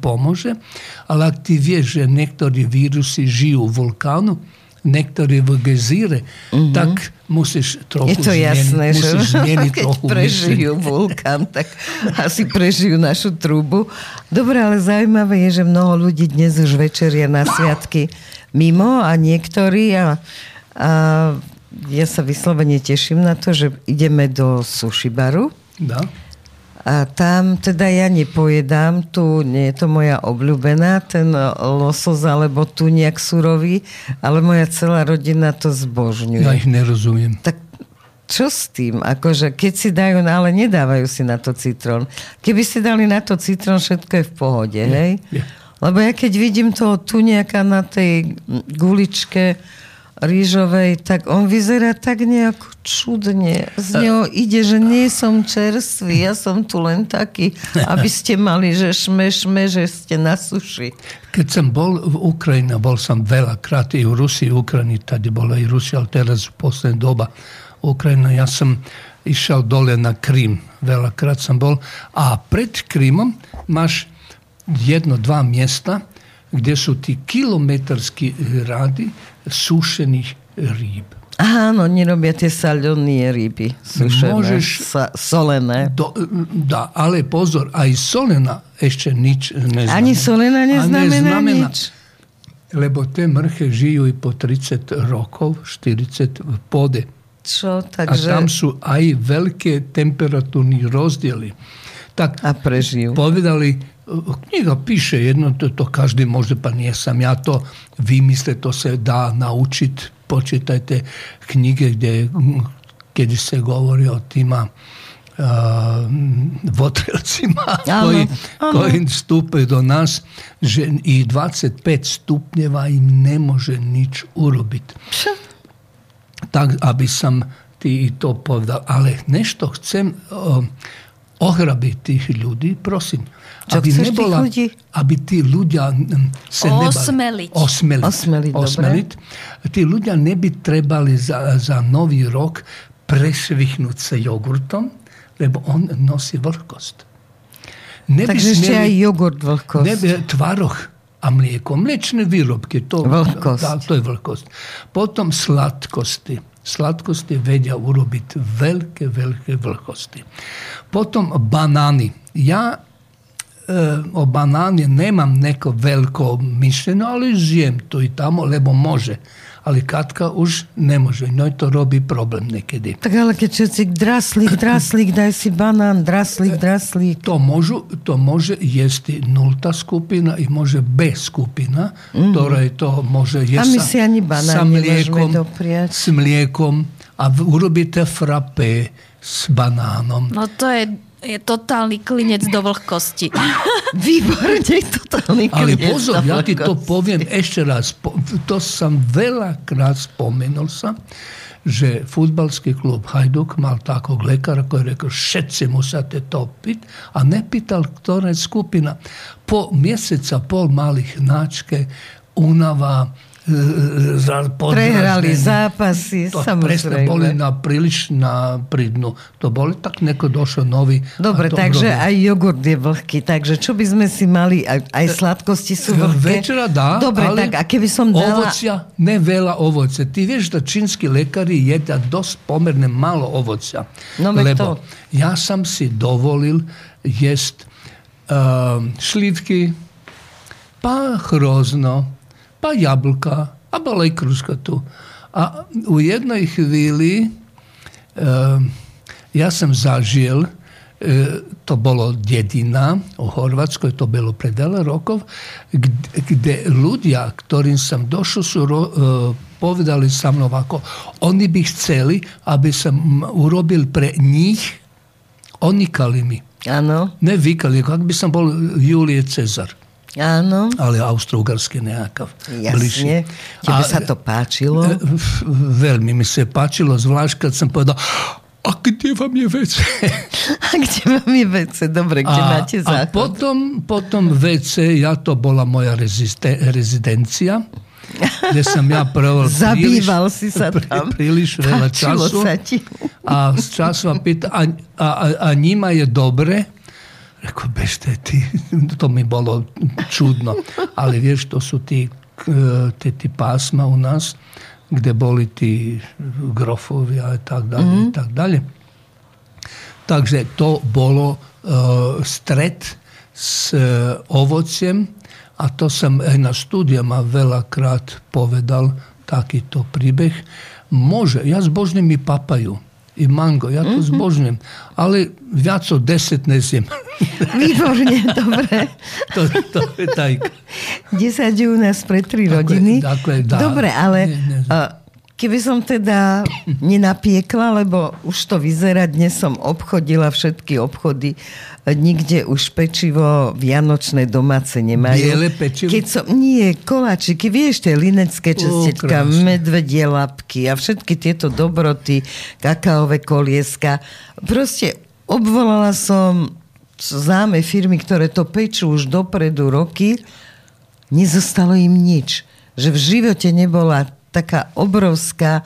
pomôže, ale ak ty vieš, že niektorí vírusy žijú v vulkánu, niektorí v gezíre, tak musíš trochu. Je to jasné, že zmeniť keď trochu prežijú myšlenie. vulkán, tak asi prežijú našu trúbu. Dobre, ale zaujímavé je, že mnoho ľudí dnes už večeria na sviatky mimo a niektorí a, a ja sa vyslovene teším na to, že ideme do sushi baru Da. A tam teda ja nepojedám, tu nie je to moja obľúbená, ten losos alebo tu nejak surový, ale moja celá rodina to zbožňuje. Ja ich nerozumiem. Tak čo s tým? Akože keď si dajú, no ale nedávajú si na to citrón. Keby si dali na to citrón, všetko je v pohode, hej? je. Lebo ja keď vidím toho tu nejaká na tej guličke rýžovej, tak on vyzerá tak nejako čudne. Z neho ide, že nie som čerstvý, ja som tu len taký, aby ste mali, že šme, šme, že ste na suši. Keď som bol v Ukrajine, bol som veľakrát i u Rusiji, i Ukrajini, tady bola i Rusija, ali teraz v poslednej doba Ukrajina, ja som išiel dole na Krím. Veľakrát som bol. A pred Krímom máš jedno, dva miesta, kde sú tí kilometrskí rady sušených rýb. Áno, nerobia tie saľonie ryby, sušené, Môžeš- sa, solené. Do, da, ale pozor, aj solena ešte nič neznamená. Ani solena A neznamená nič. Lebo tie mrche žijú i po 30 rokov, 40 v pôde. Čo, A takže... tam sú aj veľké temperatúrne rozdiely. Tak A prežijú. povedali, knjiga piše jedno, to, to každi može, pa nijesam ja to, vi misle to se da naučit, počitajte knjige gdje, gdje se govori o tima uh, votrelcima koji, ano. koji stupe do nas že, i 25 stupnjeva im ne može nič urobiti. Tak, aby sam ti i to povedal. Ale nešto chcem... Uh, ohrabiť tých ľudí, prosím. Čo aby chceš tých nebola, ľudí? Aby tí ľudia sa Osmeliť. nebali. Osmeliť. Osmeliť. Osmeliť. Tí ľudia neby trebali za, za nový rok presvichnúť sa jogurtom, lebo on nosí vlhkosť. Neby Takže ešte smeli- aj jogurt vlhkosť. Nebe, tvaroh a mlijeko, mliječne výrobky, to, Vlhkosť. Da, to je vlhkosť. Potom slatkosti. Slatkosti vedia urobiť veľké, veľké vlhkosti. Potom banany. Ja o banane nemam neko veliko mišljenje, ali žijem tu i tamo, lebo može. Ali Katka už ne može. Njoj to robi problem nekedy. Tak ale keď všetci draslík, draslík, daj si banán, draslík, draslík. To, môžu, to može jesti nulta skupina i može B skupina, mm-hmm. ktoré to može A jesť my sa, si ani banán sa nemôžeme mliekom, s mliekom a urobíte frappé s banánom. No to je, je totálny klinec do vlhkosti. Výborne, totálny Ale klinec pozor, na ja ti to poviem ešte raz. To som veľakrát spomenul sa, že futbalský klub Hajduk mal takog lekara koji je rekao všetci musate to pit, a ne pital ktorá je skupina. Po mjeseca pol malih načke, unava, za- Prehrali zápasy, To presne boli samozrejme. na príliš na pridnu. To boli tak neko došao novi. Dobre, takže urobil. aj jogurt je vlhký, takže čo by sme si mali, aj, aj sladkosti sú vlhké. Večera dá, Dobre, ale tak a keby som dala... ovocia, ne veľa ovoce. Ty vieš, da čínski lekari jedia dosť pomerne malo ovocia. No, Lebo to. ja sam si dovolil jest uh, šlivky, pa hrozno, pa jablka, a bola i kruška tu. A u jednoj chvíli uh, ja sam zažil, e, to bolo dedina u Horvatskoj, to bilo pred veľa rokov, gde, ľudia, ktorým sam došao su ro, e, povedali sa mnou ovako, oni bi chceli, aby sam urobil pre njih, onikali mi. Áno, Ne vikali, kak bi sam bol Julije Cezar, áno, ali austro-ugarski nekakav. bližší. jasne. Tebe sa to páčilo? E, Veľmi mi se páčilo, zvlášť kad sam povedal, a kde vám je WC? A kde vám je vece? Dobre, kde máte a záchod? potom, potom WC, ja to bola moja reziste, rezidencia, kde som ja prvol Zabýval si sa tam. príliš veľa Páčilo času. sa. A z času ma pýta, a, a, a, a njima je dobre? Rekao, bešte ti, to mi bolo čudno. Ali vieš, to su ti, te ti pasma u nas, gde boli ti grofovi a tak dalje, i tak dalje. Takže to bolo e, stret s e, ovocjem, a to sam aj na studijama veľakrát povedal, takýto príbeh. Može, ja zbožňujem i papaju i mango, ja to zbožňujem, ale viac od deset ne zjem. Výborne, dobre. to, to je tajka. 10 u nás pre tri rodiny. dakle, dá. Dobre, ale Nie, nie. a, keby som teda nenapiekla, lebo už to vyzerá, dnes som obchodila všetky obchody, nikde už pečivo vianočné domáce nemajú. Biele pečivo? Keď som, nie, koláčiky, vieš, tie linecké krásne. medvedie lapky a všetky tieto dobroty, kakaové kolieska. Proste obvolala som známe firmy, ktoré to pečú už dopredu roky, nezostalo im nič. Že v živote nebola taká obrovská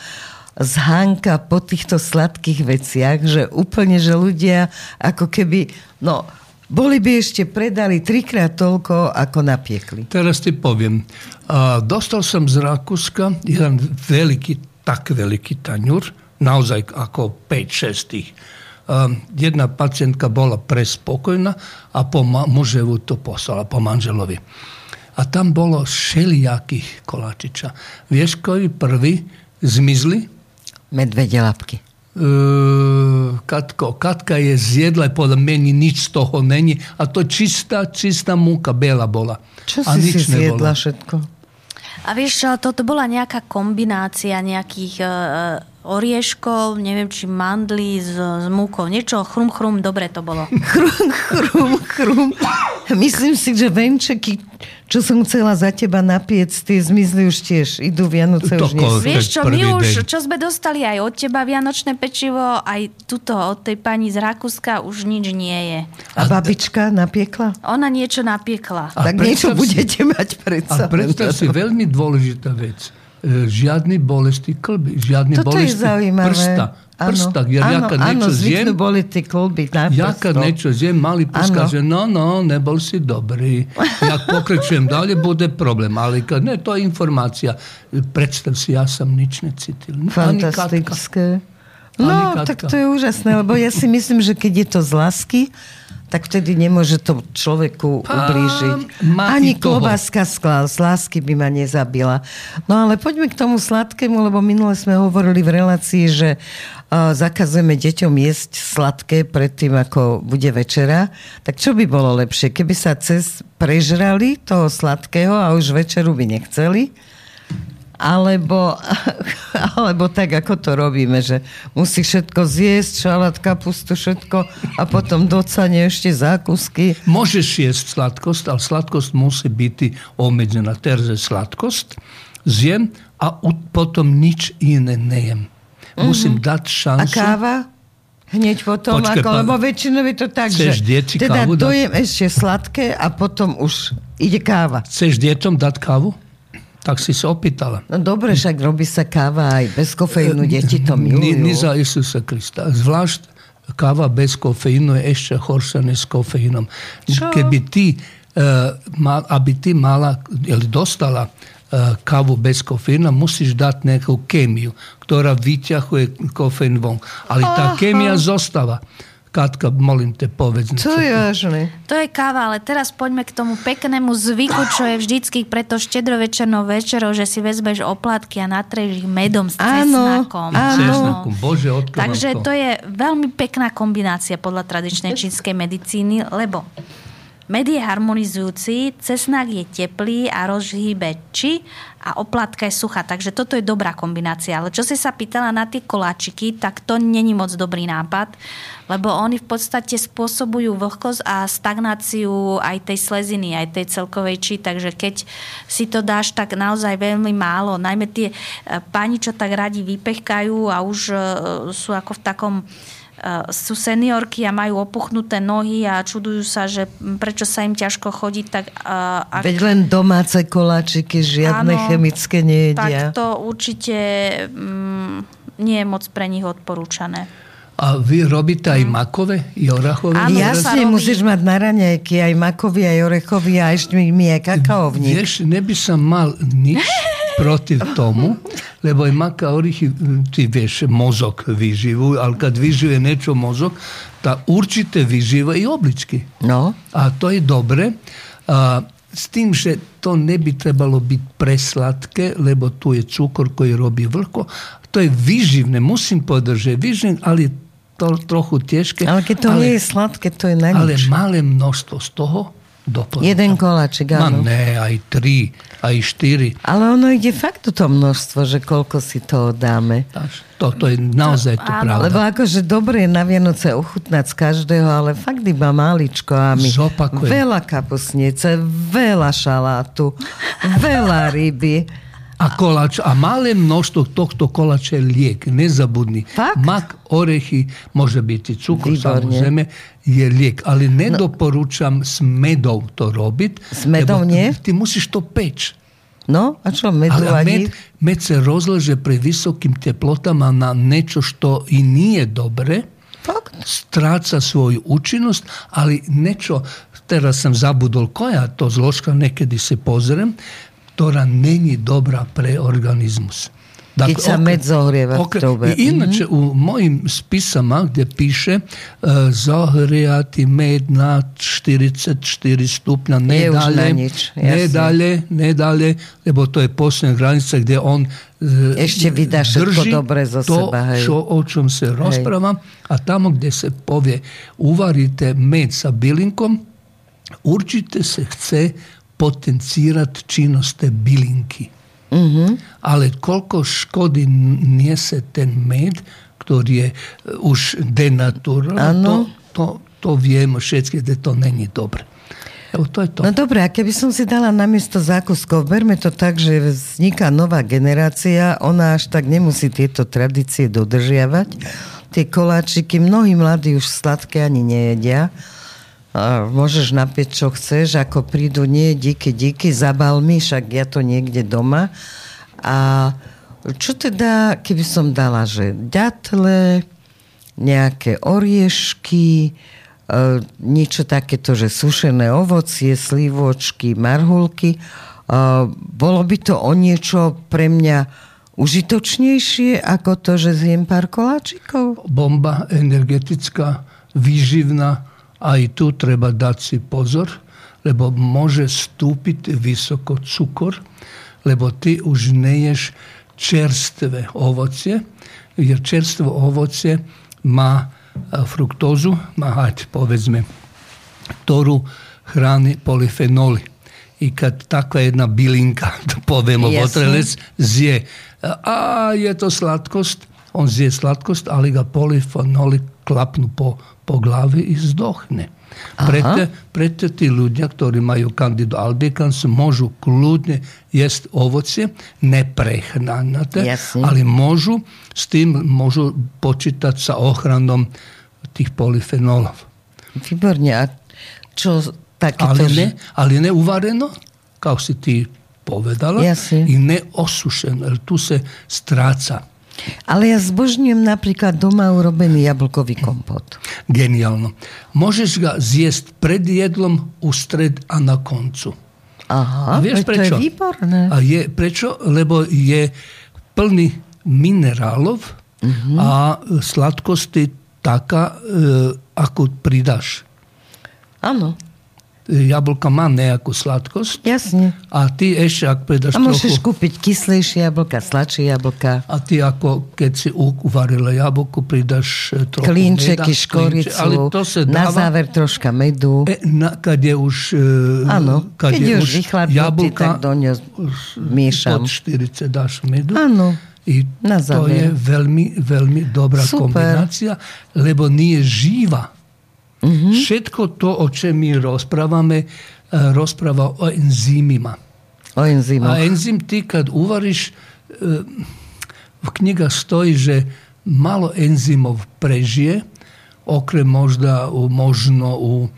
zhánka po týchto sladkých veciach, že úplne, že ľudia ako keby, no, boli by ešte predali trikrát toľko, ako napiekli. Teraz ti poviem. Dostal som z Rakúska jeden veľký, tak veľký taňur, naozaj ako 5-6 tých. Jedna pacientka bola prespokojná a po muževu to poslala, po manželovi. A tam bolo šelijakých koláčiča. Vieš, koji prvi zmizli? Medvede lapky. E, Katko, Katka je zjedla i podľa meni nič z toho není. A to čistá, čistá múka, bela bola. Čo a si si nič nebolo. zjedla všetko? A vieš, toto bola nejaká kombinácia nejakých e, orieškov, neviem, či mandlí s, s múkou. Niečo chrum, chrum, dobre to bolo. Chrum, chrum, chrum. Myslím si, že venčeky, čo som chcela za teba napiec, tie zmizli už tiež. Idú Vianoce To už nie. Vieš čo, my už, čo sme dostali aj od teba Vianočné pečivo, aj tuto od tej pani z Rakúska už nič nie je. A babička napiekla? Ona niečo napiekla. A tak niečo si- budete mať predsa. A predstav si veľmi dôležitá vec. E, Žiadny bolesti klby, žiadny Toto bolesti prsta. Prsta, ja áno, jaka áno, niečo zjem, boli tie klby na ja kad prstoch. niečo zjem, mali puska, Áno. že no, no, nebol si dobrý. Ja pokračujem dalje, bude problem. Ali kad ne, to je informacija. Predstav si, ja sam nič necítil. Fantastické. No, tak to je úžasné, lebo ja si myslím, že keď je to z lásky, tak vtedy nemôže to človeku Pán ublížiť. Ani toho. klobáska z z lásky by ma nezabila. No ale poďme k tomu sladkému, lebo minule sme hovorili v relácii, že uh, zakazujeme deťom jesť sladké predtým, ako bude večera. Tak čo by bolo lepšie? Keby sa cez prežrali toho sladkého a už večeru by nechceli? Alebo, alebo tak, ako to robíme, že musí všetko zjesť, šalát, kapustu, všetko a potom docane ešte zákusky. Môžeš jesť sladkosť, ale sladkosť musí byť obmedzená. Terze sladkosť zjem a potom nič iné nejem. Musím dať A šancu. káva? Hneď potom, Počkaj, ako, lebo väčšinou je to tak, že teda dať? dojem ešte sladké a potom už ide káva. Chceš deťom dať kávu? Tak si sa opýtala. No dobre, však robí sa káva aj bez kofeínu, deti to milujú. ni za Isusa Krista. Zvlášť káva bez kofeínu je ešte horšia než s kofeínom. Čo? Keby ty, ma, aby ty mala, ili dostala uh, kávu bez kofeína, musíš dať nejakú kémiu, ktorá vyťahuje kofeín von. Ale tá Aha. kémia zostáva. Katka, molím te, povedz Co je vážne? To je káva, ale teraz poďme k tomu peknému zvyku, čo je vždycky preto štedrovečernou večerou, že si vezmeš oplatky a natreješ ich medom s Áno, cesnakom. áno. Cesnakom. Bože, Takže to je veľmi pekná kombinácia podľa tradičnej čínskej medicíny, lebo med je harmonizujúci, cesnak je teplý a rozhýbe či a oplatka je suchá. Takže toto je dobrá kombinácia. Ale čo si sa pýtala na tie koláčiky, tak to není moc dobrý nápad, lebo oni v podstate spôsobujú vlhkosť a stagnáciu aj tej sleziny, aj tej celkovej či. Takže keď si to dáš tak naozaj veľmi málo, najmä tie e, páni, čo tak radi vypechkajú a už e, sú ako v takom sú seniorky a majú opuchnuté nohy a čudujú sa, že prečo sa im ťažko chodiť, tak uh, ak, Veď len domáce koláčiky, žiadne Áno, chemické tak nejedia. to určite um, nie je moc pre nich odporúčané. A vy robíte aj makové i orachové? Áno, Jasne, robí. musíš mať na raňajky aj makový, aj orechový a ešte mi, aj kakaovník. Vieš, ne by som mal nič protiv tomu, lebo aj maka orichy, ty vieš, mozog vyživujú, ale kad vyživuje niečo mozog, tá určite vyživa i obličky. No, A to je dobre. A, s tým, že to ne bi trebalo byť preslatké, lebo tu je cukor koji robí vlhko. To je že je vyživné, ale je to trochu ale keď to nie je sladké, to je na ale nič. malé množstvo z toho doplňa. Jeden koláčik, áno. ne, aj tri, aj štyri. Ale ono ide fakt o to množstvo, že koľko si toho dáme. Až To, to je naozaj to áno. pravda. Lebo akože dobre je na Vianoce ochutnať z každého, ale fakt iba máličko a my Zopakujem. veľa kapusnice, veľa šalátu, veľa ryby. A kolač, a male mnoštvo tohto kolača je lijek, nezabudni. Fak? Mak, orehi, može biti cukor, samo zeme, je lijek. Ali ne no. doporučam s medom to robit. S medom nije? Ti, musiš to peć. No, a čo med Ali med, med se rozlaže pri visokim teplotama na nečo što i nije dobre. Fak? Straca svoju učinost, ali nečo, teraz sam zabudol koja to zloška, nekedi se pozrem, ktorá není dobrá pre organizmus. Keď sa med trube. I inače u mojim spisama gdje piše uh, zohrijati med na 44 stupnja, ne Je dalje, nič, ne dalje, ne dalje, lebo to je posljedna granica gdje on uh, Ešte všetko drži dobre zo to, seba, hej. čo, o čom se rozprávam, a tamo gdje se povie uvarite med sa bylinkom, určite se chce potencirati činnost te bylinky. Ale koliko škodi nese ten med, ktorý je e, už denatural, to, to, to viemo všetci, že to není dobre. Evo, to je to. No dobre, a keby som si dala namiesto zákuskov, berme to tak, že vzniká nová generácia, ona až tak nemusí tieto tradície dodržiavať. Tie koláčiky, mnohí mladí už sladké ani nejedia. Môžeš napieť, čo chceš, ako prídu, nie, díky, díky, zabal mi, však ja to niekde doma. A čo teda, keby som dala, že ďatle, nejaké oriešky, e, niečo takéto, že sušené ovocie, slívočky, marhulky. E, bolo by to o niečo pre mňa užitočnejšie ako to, že zjem pár koláčikov? Bomba energetická, výživná a i tu treba dati si pozor, lebo može stupiti visoko cukor, lebo ti už neješ čerstve ovocie, jer čerstvo ovocie má fruktozu, má, hajde, povedzme, ktorú chráni polifenoli. I kad takva jedna bilinka, to povemo, votrelec, zje, a je to sladkost, on zje sladkost, ali ga polifenoli klapnu po, po glavi i zdohne. Preto, preto tí ľudia, ktorí majú kandidu albicans, môžu kľudne jesť ovocie, neprehnané, ale môžu s tým môžu počítať sa ochranom tých polyfenolov. Výborne. A čo takéto... Ale ne, ale ne uvareno, kao si ti povedala, Jasne. i ne osušeno, jer tu se stráca ale ja zbožňujem napríklad doma urobený jablkový kompot. Geniálno. Môžeš ga zjesť pred jedlom, ustred a na koncu. Aha, a vieš prečo? to je výborné. A je, prečo? Lebo je plný minerálov uh-huh. a sladkosti taká, e, ako pridaš. Áno jablka má nejakú sladkosť. Jasne. A ty ešte, ak predáš A môžeš trochu... kúpiť kyslejšie jablka, sladšie jablka. A ty ako, keď si uvarila jablko, pridáš e, trochu Klínčeky, meda, škoricu, ale to sa dáva, na záver troška medu. E, na, keď je už, e, Áno, keď je už jablka, tak do ňo miešam. Pod 40 dáš medu. Áno. I na to je veľmi, veľmi dobrá Super. kombinácia, lebo nie je žíva Mm-hmm. Všetko to, o čem my rozprávame, e, rozpráva o enzymima. O enzymach. A enzym ty, kad uvariš, e, v knjiga stoji, že malo enzymov prežije, okrem možda u, možno u,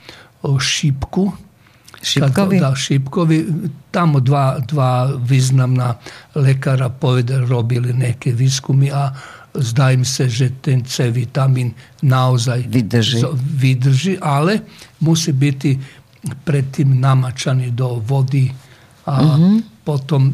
u šipku, Šipkovi? Kad, da, šipkovi. Tamo dva, dva významná lekara povedali, robili neke viskumi, a zdá im sa, že ten C vitamín naozaj vydrží. vydrží, ale musí byť predtým namačaný do vody a uh-huh. potom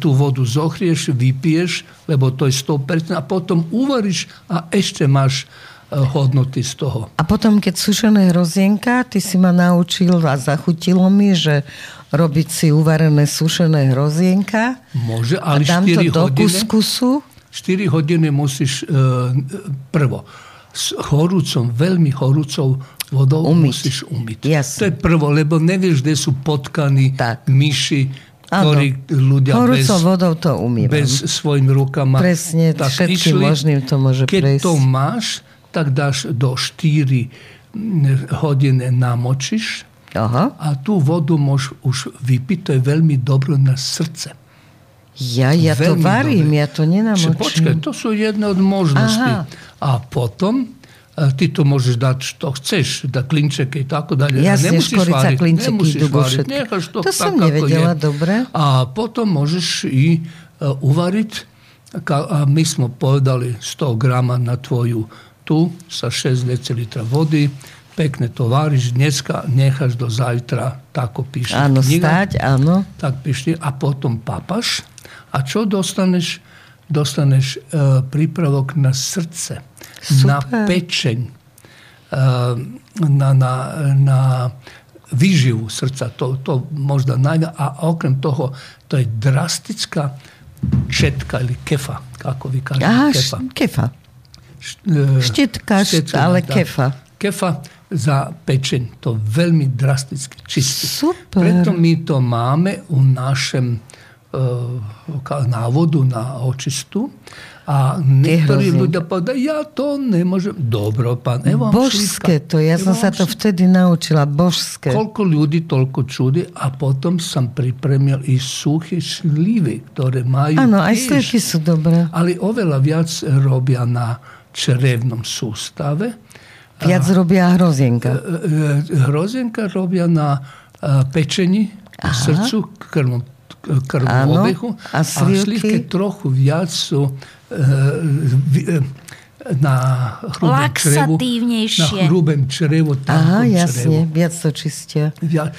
tú vodu zohrieš, vypiješ, lebo to je 100%, a potom uvaríš a ešte máš e, hodnoty z toho. A potom, keď sušené hrozienka, ty si ma naučil a zachutilo mi, že robiť si uvarené sušené hrozienka. Môže, ale a dám 4 to do hodiny. kuskusu 4 hodiny musíš e, prvo s horúcom, veľmi horúcou vodou umyť. musíš umyť. Jasne. To je prvo, lebo nevieš, kde sú potkaní tak. myši, ktorí ľudia bez, vodou to umývam. bez svojimi rukama Presne, tak všetkým išli. možným to môže Keď prejsť. to máš, tak dáš do 4 hodiny namočíš Aha. a tú vodu môžeš už vypiť, to je veľmi dobro na srdce. Ja, ja to varím, dobré. ja to nenamočím. Počkaj, to sú jedné od možností. Aha. A potom e, ty to môžeš dať, čo chceš, da klinčeky i tako dalje. Jasne, nemusíš škorica, variť, nemusíš variť. Necháš to, to tak, som nevedela, je. dobre. A potom môžeš i uh, uvariť, a my sme povedali 100 grama na tvoju tu sa 6 decilitra vody, pekne to variš, dneska necháš do zajtra, tako piše áno, knjiga. stať, áno. Tak piše, a potom papaš a čo dostaneš? Dostaneš uh, prípravok na srdce, Super. na pečeň, uh, na, na, na výživu srdca. To, to možda najviac. A okrem toho, to je drastická četka ili kefa, kako vi kažete. Aha, kefa. kefa. Uh, Štetka, ale da. kefa. Kefa za pečeň. To veľmi drasticky čistí. Super. Preto my to máme u našem E, návodu na očistu a niektorí ľudia povedajú, ja to nemôžem. Dobro, pán, evo Božské to, ja som sa to vtedy naučila, božské. Koľko ľudí, toľko čudy a potom som pripremil i suché šlivy, ktoré majú Áno, aj slivky sú dobré. Ale oveľa viac robia na črevnom sústave. Viac robia hrozienka. E, e, hrozienka robia na pečení, srdcu, krvnom krvnú Áno, obehu. A slivky? a slivky trochu viac sú e, na hrubém črevu. Na hrubém črevu. Aha, jasne, črevu. viac to čistia. Ja,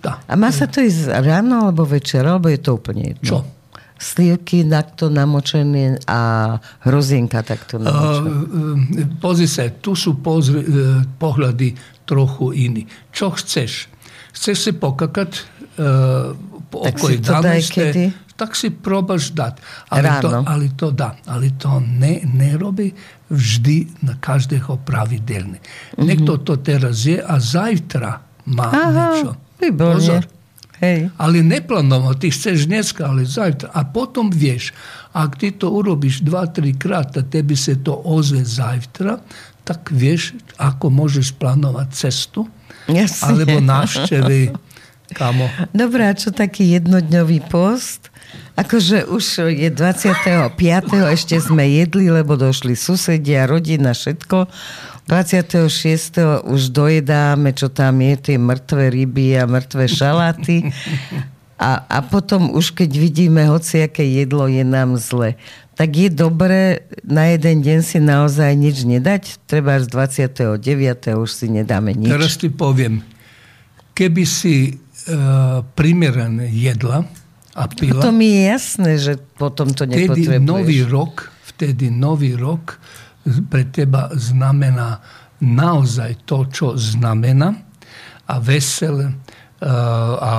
tá. A má sa to ísť ráno alebo večer, alebo je to úplne jedno? Čo? slivky takto namočené a hrozienka takto namočená. Uh, pozri sa, tu sú pozri, uh, pohľady trochu iný. Čo chceš? Chceš si pokakať uh, 11. kedy? Tak si probaš dať. Ale to, ali to da. Ali to ne, ne robi vždy na každého pravidelne. Niekto to teraz je a zajtra má niečo. výborne. Pozor. Hej. Ali neplanova, ti chceš dneska, ali zajtra. A potom vieš, ak ty to urobiš dva, tri krát a tebi se to ozve zajtra, tak vieš, ako môžeš plánovať cestu, Jasne. alebo návštevy kamo. Dobre, a čo taký jednodňový post? Akože už je 25. ešte sme jedli, lebo došli susedia, rodina, všetko. 26. už dojedáme, čo tam je, tie mŕtve ryby a mŕtve šaláty. A, a potom už keď vidíme hociaké jedlo, je nám zle. Tak je dobré na jeden deň si naozaj nič nedať? Treba z 29. už si nedáme nič. Teraz ti poviem, keby si primerané jedla a pila, To mi je jasné, že potom to vtedy nepotrebuješ. nový rok, vtedy nový rok pre teba znamená naozaj to, čo znamená a vesele uh, a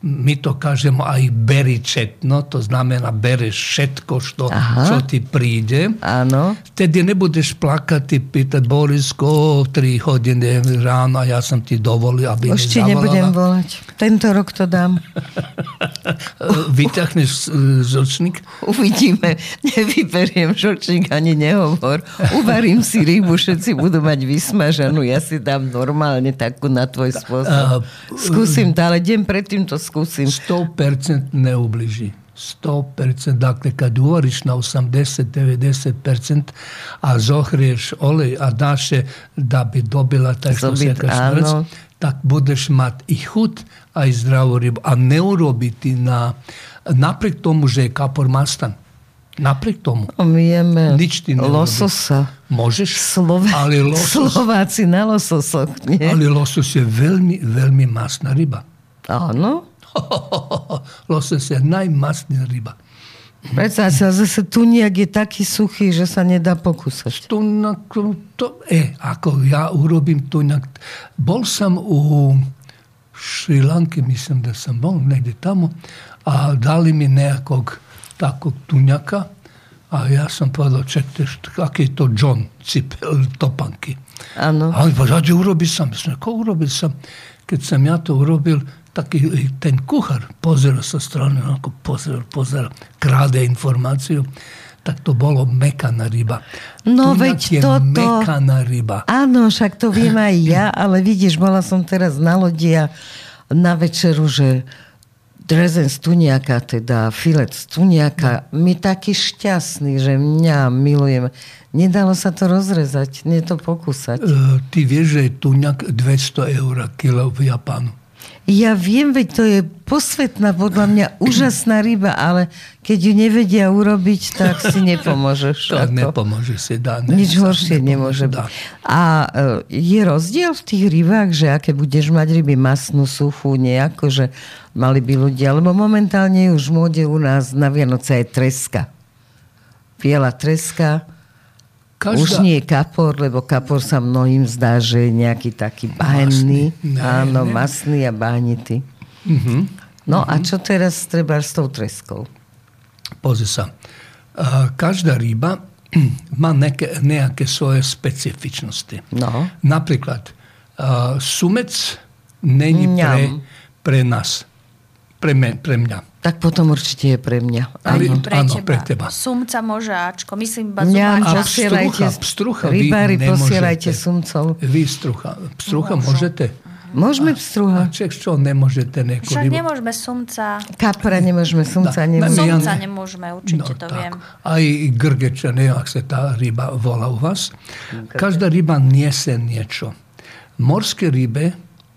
my to kažemo aj beričetno, to znamená bereš všetko, što, Aha. čo ti príde. Áno. Vtedy nebudeš plakati, pitati Borisko, tri hodine ráno, ja sam ti dovolio, aby Už ti nebudem volať. Tento rok to dám. Vyťahneš e, žlčník, Uvidíme. Nevyberiem žlčník ani nehovor. Uvarím si rybu, všetci budú mať vysmažanú. Ja si dám normálne takú na tvoj spôsob. Skúsim to, ale deň predtým to skúsim. 100% ne ubliži. 100%, dakle kad uvoriš na 80-90% a zohriješ olej, a daš je da bi dobila taj što se šmrc, tak budeš mat i hud, a i zdravu ribu. A ne urobiti na, naprijed tomu, že je kapor mastan. Naprijed tomu. Jeme Nič ti ne lososa. Možeš, Slova... ali losos, Slováci na lososoch, nie? ali losos je veľmi, veľmi masná ryba. Áno. Losos je najmasnija riba. Predstav si, a zase tuniak je taký suchý, že sa nedá pokúsať. Tunak, to, e, ako ja urobím tunak. Bol sam u Šrilanki, mislim da sam bol negdje tamo, a dali mi nejakog takog tunjaka, a ja sam povedal, čekajte, kak je to John, cipel, topanky. Áno. A on pa urobi sam. Sam rekao, urobi sam. Kad sam ja to urobil, tak i i ten kuhar pozera sa strane, onako pozera, pozera, krade informaciju. Tak to bolo mekana riba. No, Tuňak veď je toto- mekana ryba. Áno, však to viem aj ja, ale vidíš, bola som teraz na lodi a na večeru, že drezen z tuniaka, teda filet z tuniaka, mi taký šťastný, že mňa milujem. Nedalo sa to rozrezať, nie to pokúsať. E, ti vieš, že je tuňak 200 eur kilo v Japanu. Ja viem, veď to je posvetná, podľa mňa úžasná ryba, ale keď ju nevedia urobiť, tak si nepomôžeš. To Ako? nepomôže si dá. Ne, Nič horšie nemôže byť. A e, je rozdiel v tých rybách, že aké budeš mať ryby masnú, suchú, nejako, že mali by ľudia, lebo momentálne je už v móde u nás na Vianoce aj treska. Biela treska. Každá, Už nie kapor, lebo kapor sa mnohým zdá, že je nejaký taký. Ne, Áno, ne. masný a bahnitý. Mhm. No a čo teraz treba s tou treskou? Pozri sa. Každá ryba má neke, nejaké svoje specifičnosti. No. Napríklad, sumec není pre, pre nás. Pre, me, pre mňa. Tak potom určite je pre mňa. Ale- Áno. Pre áno, teba. pre teba. Sumca môže Ačko. Myslím, iba Mňa zubača. A posielajte, vy rybári, posielajte sumcov. Vy struha. Pstruha môžete? Môžeme A pstruha. ček, čo nemôžete nejakú Však rybu? nemôžeme sumca. Kapra nemôžeme, sumca Da. nemôžeme. Ja Sumca ne. nemôžeme, určite to viem. Aj grgeča, neviem, ak sa tá ryba volá u vás. Každá ryba niese niečo. Morské rybe,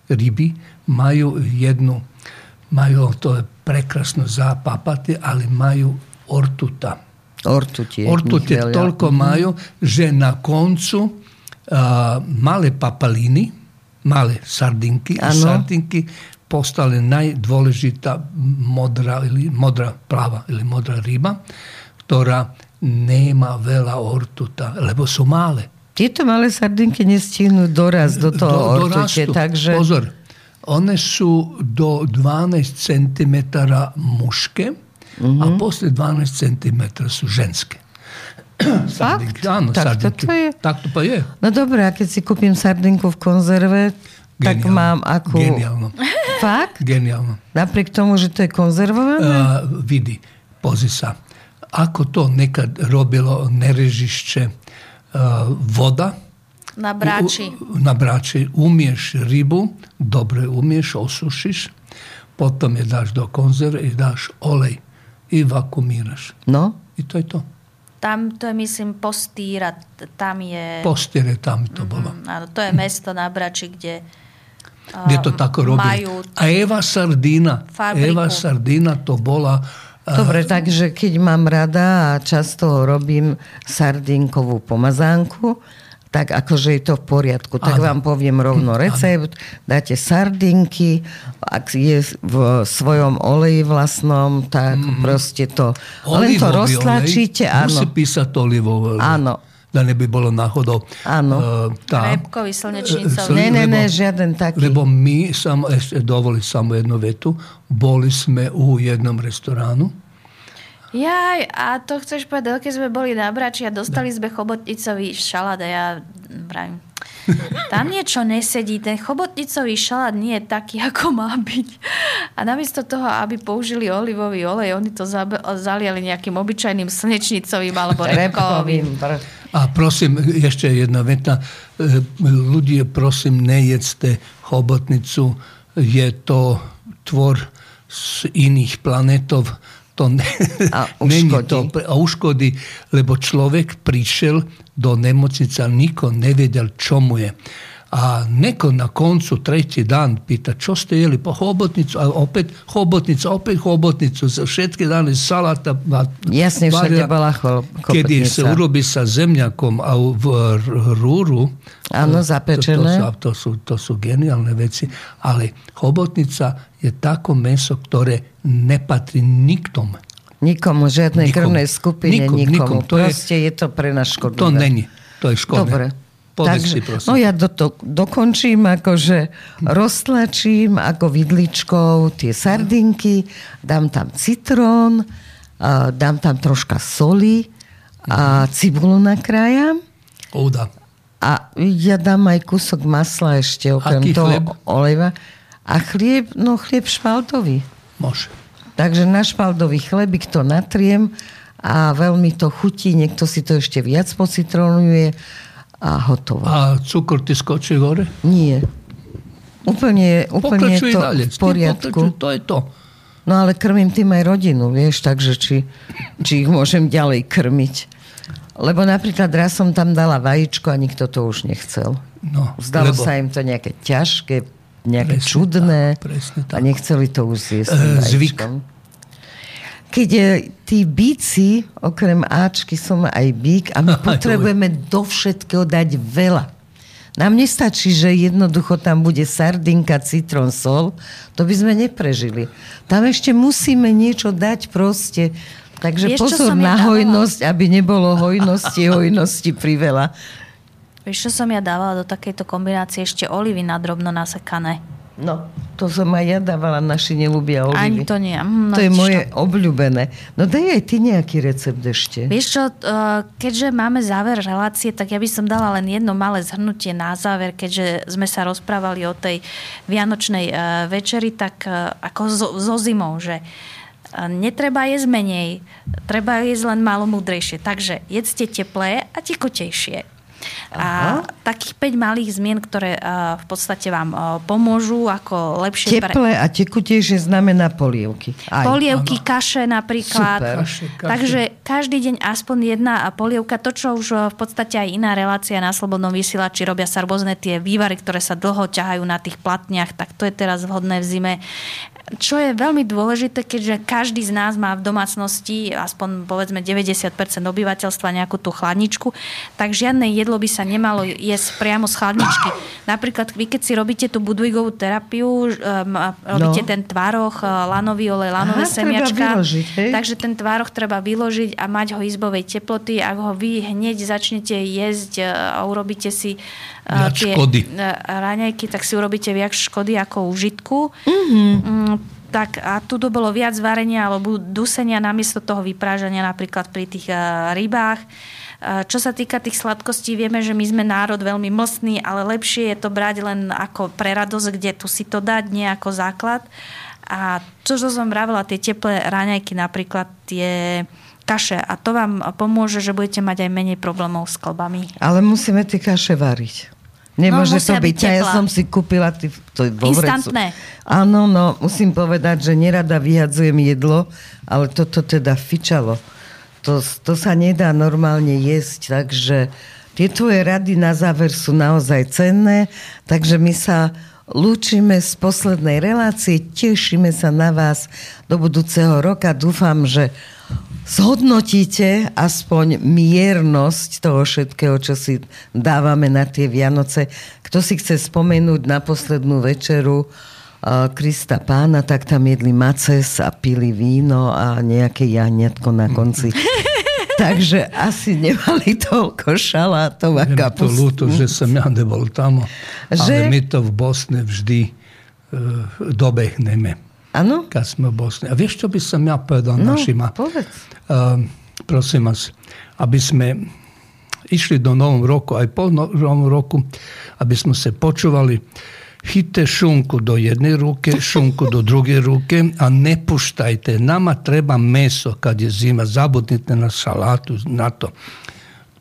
ryby majú jednu, majú to je prekrasno zapapati, ali majú ortuta. Ortutie. Ortute toľko majú, že na koncu a, malé papaliny, malé sardinky, a Áno. sardinky postali najdôležitá modrá, ili, modrá plava ili modrá ryba, ktorá nemá veľa ortuta, lebo sú malé. Tieto malé sardinky nestihnú doraz do toho do, ortute, takže... Pozor, one sú do 12 cm mužské uh-huh. a posle 12 cm sú ženské. Fakt? Áno, tak sardinky. to je? Tak to pa je. No dobré, a keď si kúpim sardinku v konzerve, Geniálno. tak mám akú... Geniálno. Fakt? Geniálno. Napriek tomu, že to je konzervované? Uh, vidi, pozri sa. Ako to nekad robilo nerežišće uh, voda, na brači. U, na brači umiješ ribu, dobro je umiješ, osušiš, potom je daš do konzerve i daš olej i vakumiraš. No? I to je to. Tam to je, myslím, Postíra, tam je... Postíre, tam to bolo. Mm, áno, to je mesto na Brači, kde kde to tako robí. A Eva Sardina, fabriku. Eva Sardina to bola Dobre, takže keď mám rada a často robím sardinkovú pomazánku, tak akože je to v poriadku. Tak ano. vám poviem rovno recept. Dáte sardinky, ak je v svojom oleji vlastnom, tak mm. proste to... Olivový len to roztlačíte. Olej, musí písať olivové Áno. Da ne by bolo náhodou. Áno. Uh, tá, Repkový, slnečnicový. Ne, ne, ne, žiaden taký. Lebo my, samo, ešte dovoli samo jednu vetu, boli sme u jednom restoránu Jaj, a to chceš povedať, keď sme boli na Brači a dostali sme chobotnicový šalát a ja vravím, tam niečo nesedí, ten chobotnicový šalát nie je taký, ako má byť. A namiesto toho, aby použili olivový olej, oni to zaliali nejakým obyčajným slnečnicovým alebo repkovým. A prosím, ešte jedna veta. E, ľudia, prosím, nejedzte chobotnicu. Je to tvor z iných planetov to ne, a uškodí. to, a uškodí, lebo človek prišiel do nemocnice, a niko nevedel čo mu je. A neko na koncu treći dan pita čo ste jeli? Pa hobotnicu, a opet hobotnica, opet hobotnicu, za všetky dane salata. Jasne, všade bola. Kedy se urobi sa zemljakom, a v rúru, Áno, zapečené. To, to, to, sú, to sú geniálne veci, ale hobotnica je tako meso, ktoré nepatrí niktom. Nikomu, žiadnej nikomu. krvnej skupine, nikom, nikomu. Nikom. To Proste je, je to pre nás škodlivé. To není, to je škodlivé. Dobre. Povedz Takže, si, prosím. No ja do to, dokončím, akože roztlačím ako vidličkou tie sardinky, dám tam citrón, dám tam troška soli a cibulu nakrájam. Ouda. A ja dám aj kúsok masla ešte, okrem Aký toho chlieb? olejva. A chlieb, no chlieb špaldový. Môže. Takže na špaldový chlebík to natriem a veľmi to chutí. Niekto si to ešte viac pocitronuje a hotovo. A cukor ti skočí hore? Nie. Úplne, úplne to ďalej. v poriadku. to je to. No ale krmím tým aj rodinu, vieš, takže či, či ich môžem ďalej krmiť. Lebo napríklad raz som tam dala vajíčko a nikto to už nechcel. No, Zdalo lebo... sa im to nejaké ťažké, nejaké presne čudné tak, tak. a nechceli to už zjesť. E, zvyk keď tí bíci, okrem Ačky som aj bík a my potrebujeme do všetkého dať veľa. Nám nestačí, že jednoducho tam bude sardinka, citrón, sol. To by sme neprežili. Tam ešte musíme niečo dať proste. Takže Vieš, pozor na ja hojnosť, aby nebolo hojnosti, hojnosti priveľa. Vieš, čo som ja dávala do takejto kombinácie? Ešte olivy nadrobno nasekané. No, to som aj ja dávala, naši nelúbia olivy. Ani to nie. No, to je moje to... obľúbené. No daj aj ty nejaký recept ešte. Vieš čo, eh, keďže máme záver relácie, tak ja by som dala len jedno malé zhrnutie na záver, keďže sme sa rozprávali o tej vianočnej eh, večeri, tak eh, ako so, so zimou, že netreba jesť menej, treba jesť len málo múdrejšie. Takže jedzte teplé a tikotejšie. Aha. A takých 5 malých zmien, ktoré uh, v podstate vám uh, pomôžu ako lepšie... Teplé pre... a tekutejšie znamená polievky. Aj. Polievky, ano. kaše napríklad. Super. Kaše, kaše. Takže každý deň aspoň jedna polievka. To, čo už v podstate aj iná relácia na Slobodnom vysielači robia sa rôzne tie vývary, ktoré sa dlho ťahajú na tých platniach, tak to je teraz vhodné v zime. Čo je veľmi dôležité, keďže každý z nás má v domácnosti, aspoň povedzme 90% obyvateľstva nejakú tú chladničku, tak žiadne jedlo by sa nemalo jesť priamo z chladničky. Napríklad vy, keď si robíte tú budvigovú terapiu, robíte no. ten tvároch, uh, lanový olej, lanové Aha, semiačka, vyložiť, hej? takže ten tvároch treba vyložiť a mať ho izbovej teploty. Ak ho vy hneď začnete jesť uh, a urobíte si uh, tie škody. raňajky, tak si urobíte viac škody ako užitku. Mm-hmm tak a tu bolo viac varenia alebo dusenia namiesto toho vyprážania napríklad pri tých uh, rybách. Uh, čo sa týka tých sladkostí, vieme, že my sme národ veľmi mlsný, ale lepšie je to brať len ako pre radosť, kde tu si to dať, nie ako základ. A čo, čo som vravila, tie teplé raňajky, napríklad tie kaše. A to vám pomôže, že budete mať aj menej problémov s klbami. Ale musíme tie kaše variť. Nemôže no, to byť. byť ja som si kúpila tý, to vo Instantné. Áno, no musím povedať, že nerada vyhadzujem jedlo, ale toto teda fičalo. To, to sa nedá normálne jesť, takže tie tvoje rady na záver sú naozaj cenné, takže my sa lúčime z poslednej relácie, tešíme sa na vás do budúceho roka. Dúfam, že zhodnotíte aspoň miernosť toho všetkého, čo si dávame na tie Vianoce. Kto si chce spomenúť na poslednú večeru uh, Krista pána, tak tam jedli maces a pili víno a nejaké jahňatko na konci. Takže asi nemali toľko šalátov a kapustu. Je to ľúto, že som ja nebol tam, že? ale my to v Bosne vždy uh, dobehneme. Áno? Keď sme v Bosne. A vieš, čo by som ja povedal no, našima? povedz. Ehm, prosím vás, aby sme išli do novom roku, aj po no, novom roku, aby sme sa počúvali, chytte šunku do jednej ruke, šunku do druge ruke, a ne puštajte. Nama treba meso kad je zima, zabudnite na salatu, na to.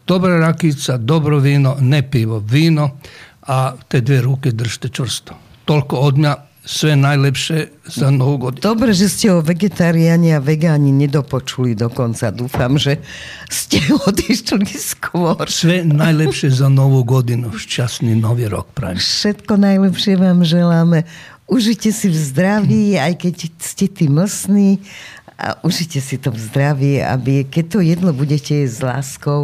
Dobra rakica, dobro vino, ne pivo, vino, a te dve ruke držite čvrsto. Toľko od mňa, sve najlepšie za novú godinu. Dobre, že ste o vegetariáni a vegáni nedopočuli dokonca. Dúfam, že ste odišli skôr. Sve najlepšie za novú godinu. Šťastný nový rok prajem. Všetko najlepšie vám želáme. Užite si v zdraví, aj keď ste tí mlsní a užite si to v zdraví, aby keď to jedlo budete jesť s láskou,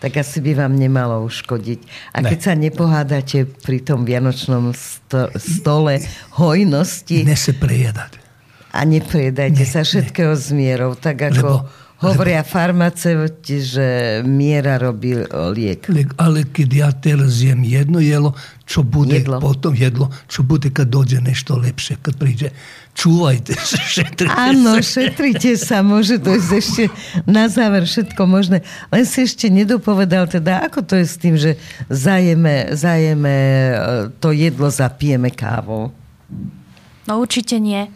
tak asi by vám nemalo uškodiť. A keď ne. sa nepohádate pri tom vianočnom sto- stole hojnosti... Neseprejedať. A neprejedajte ne, sa všetkého ne. s mierou, tak ako... Lebo Hovoria farmaceuti, že miera robí liek. Ale keď ja teraz jem jedno jelo, čo bude jedlo. potom jedlo, čo bude, keď dojde nešto lepšie, keď príde. Čúvajte sa, šetrite Áno, sa. šetrite sa, môže to ísť ešte na záver všetko možné. Len si ešte nedopovedal teda, ako to je s tým, že zajeme, zajeme e, to jedlo, zapijeme kávou. No určite nie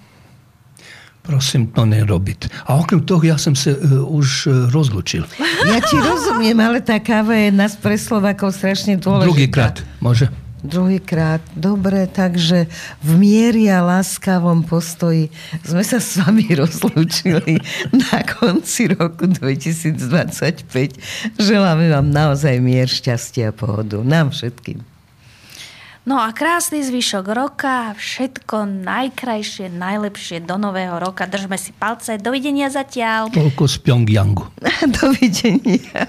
prosím to nerobiť. A okrem toho ja som sa uh, už uh, rozlučil. Ja ti rozumiem, ale tá káva je nás pre Slovakov strašne dôležitá. Druhýkrát, môže? Druhýkrát. Dobre, takže v miery a láskavom postoji sme sa s vami rozlúčili na konci roku 2025. Želáme vám naozaj mier, šťastie a pohodu. Nám všetkým. No a krásny zvyšok roka, všetko najkrajšie, najlepšie do nového roka. Držme si palce. Dovidenia zatiaľ. Toľko z Pyongyangu. Dovidenia.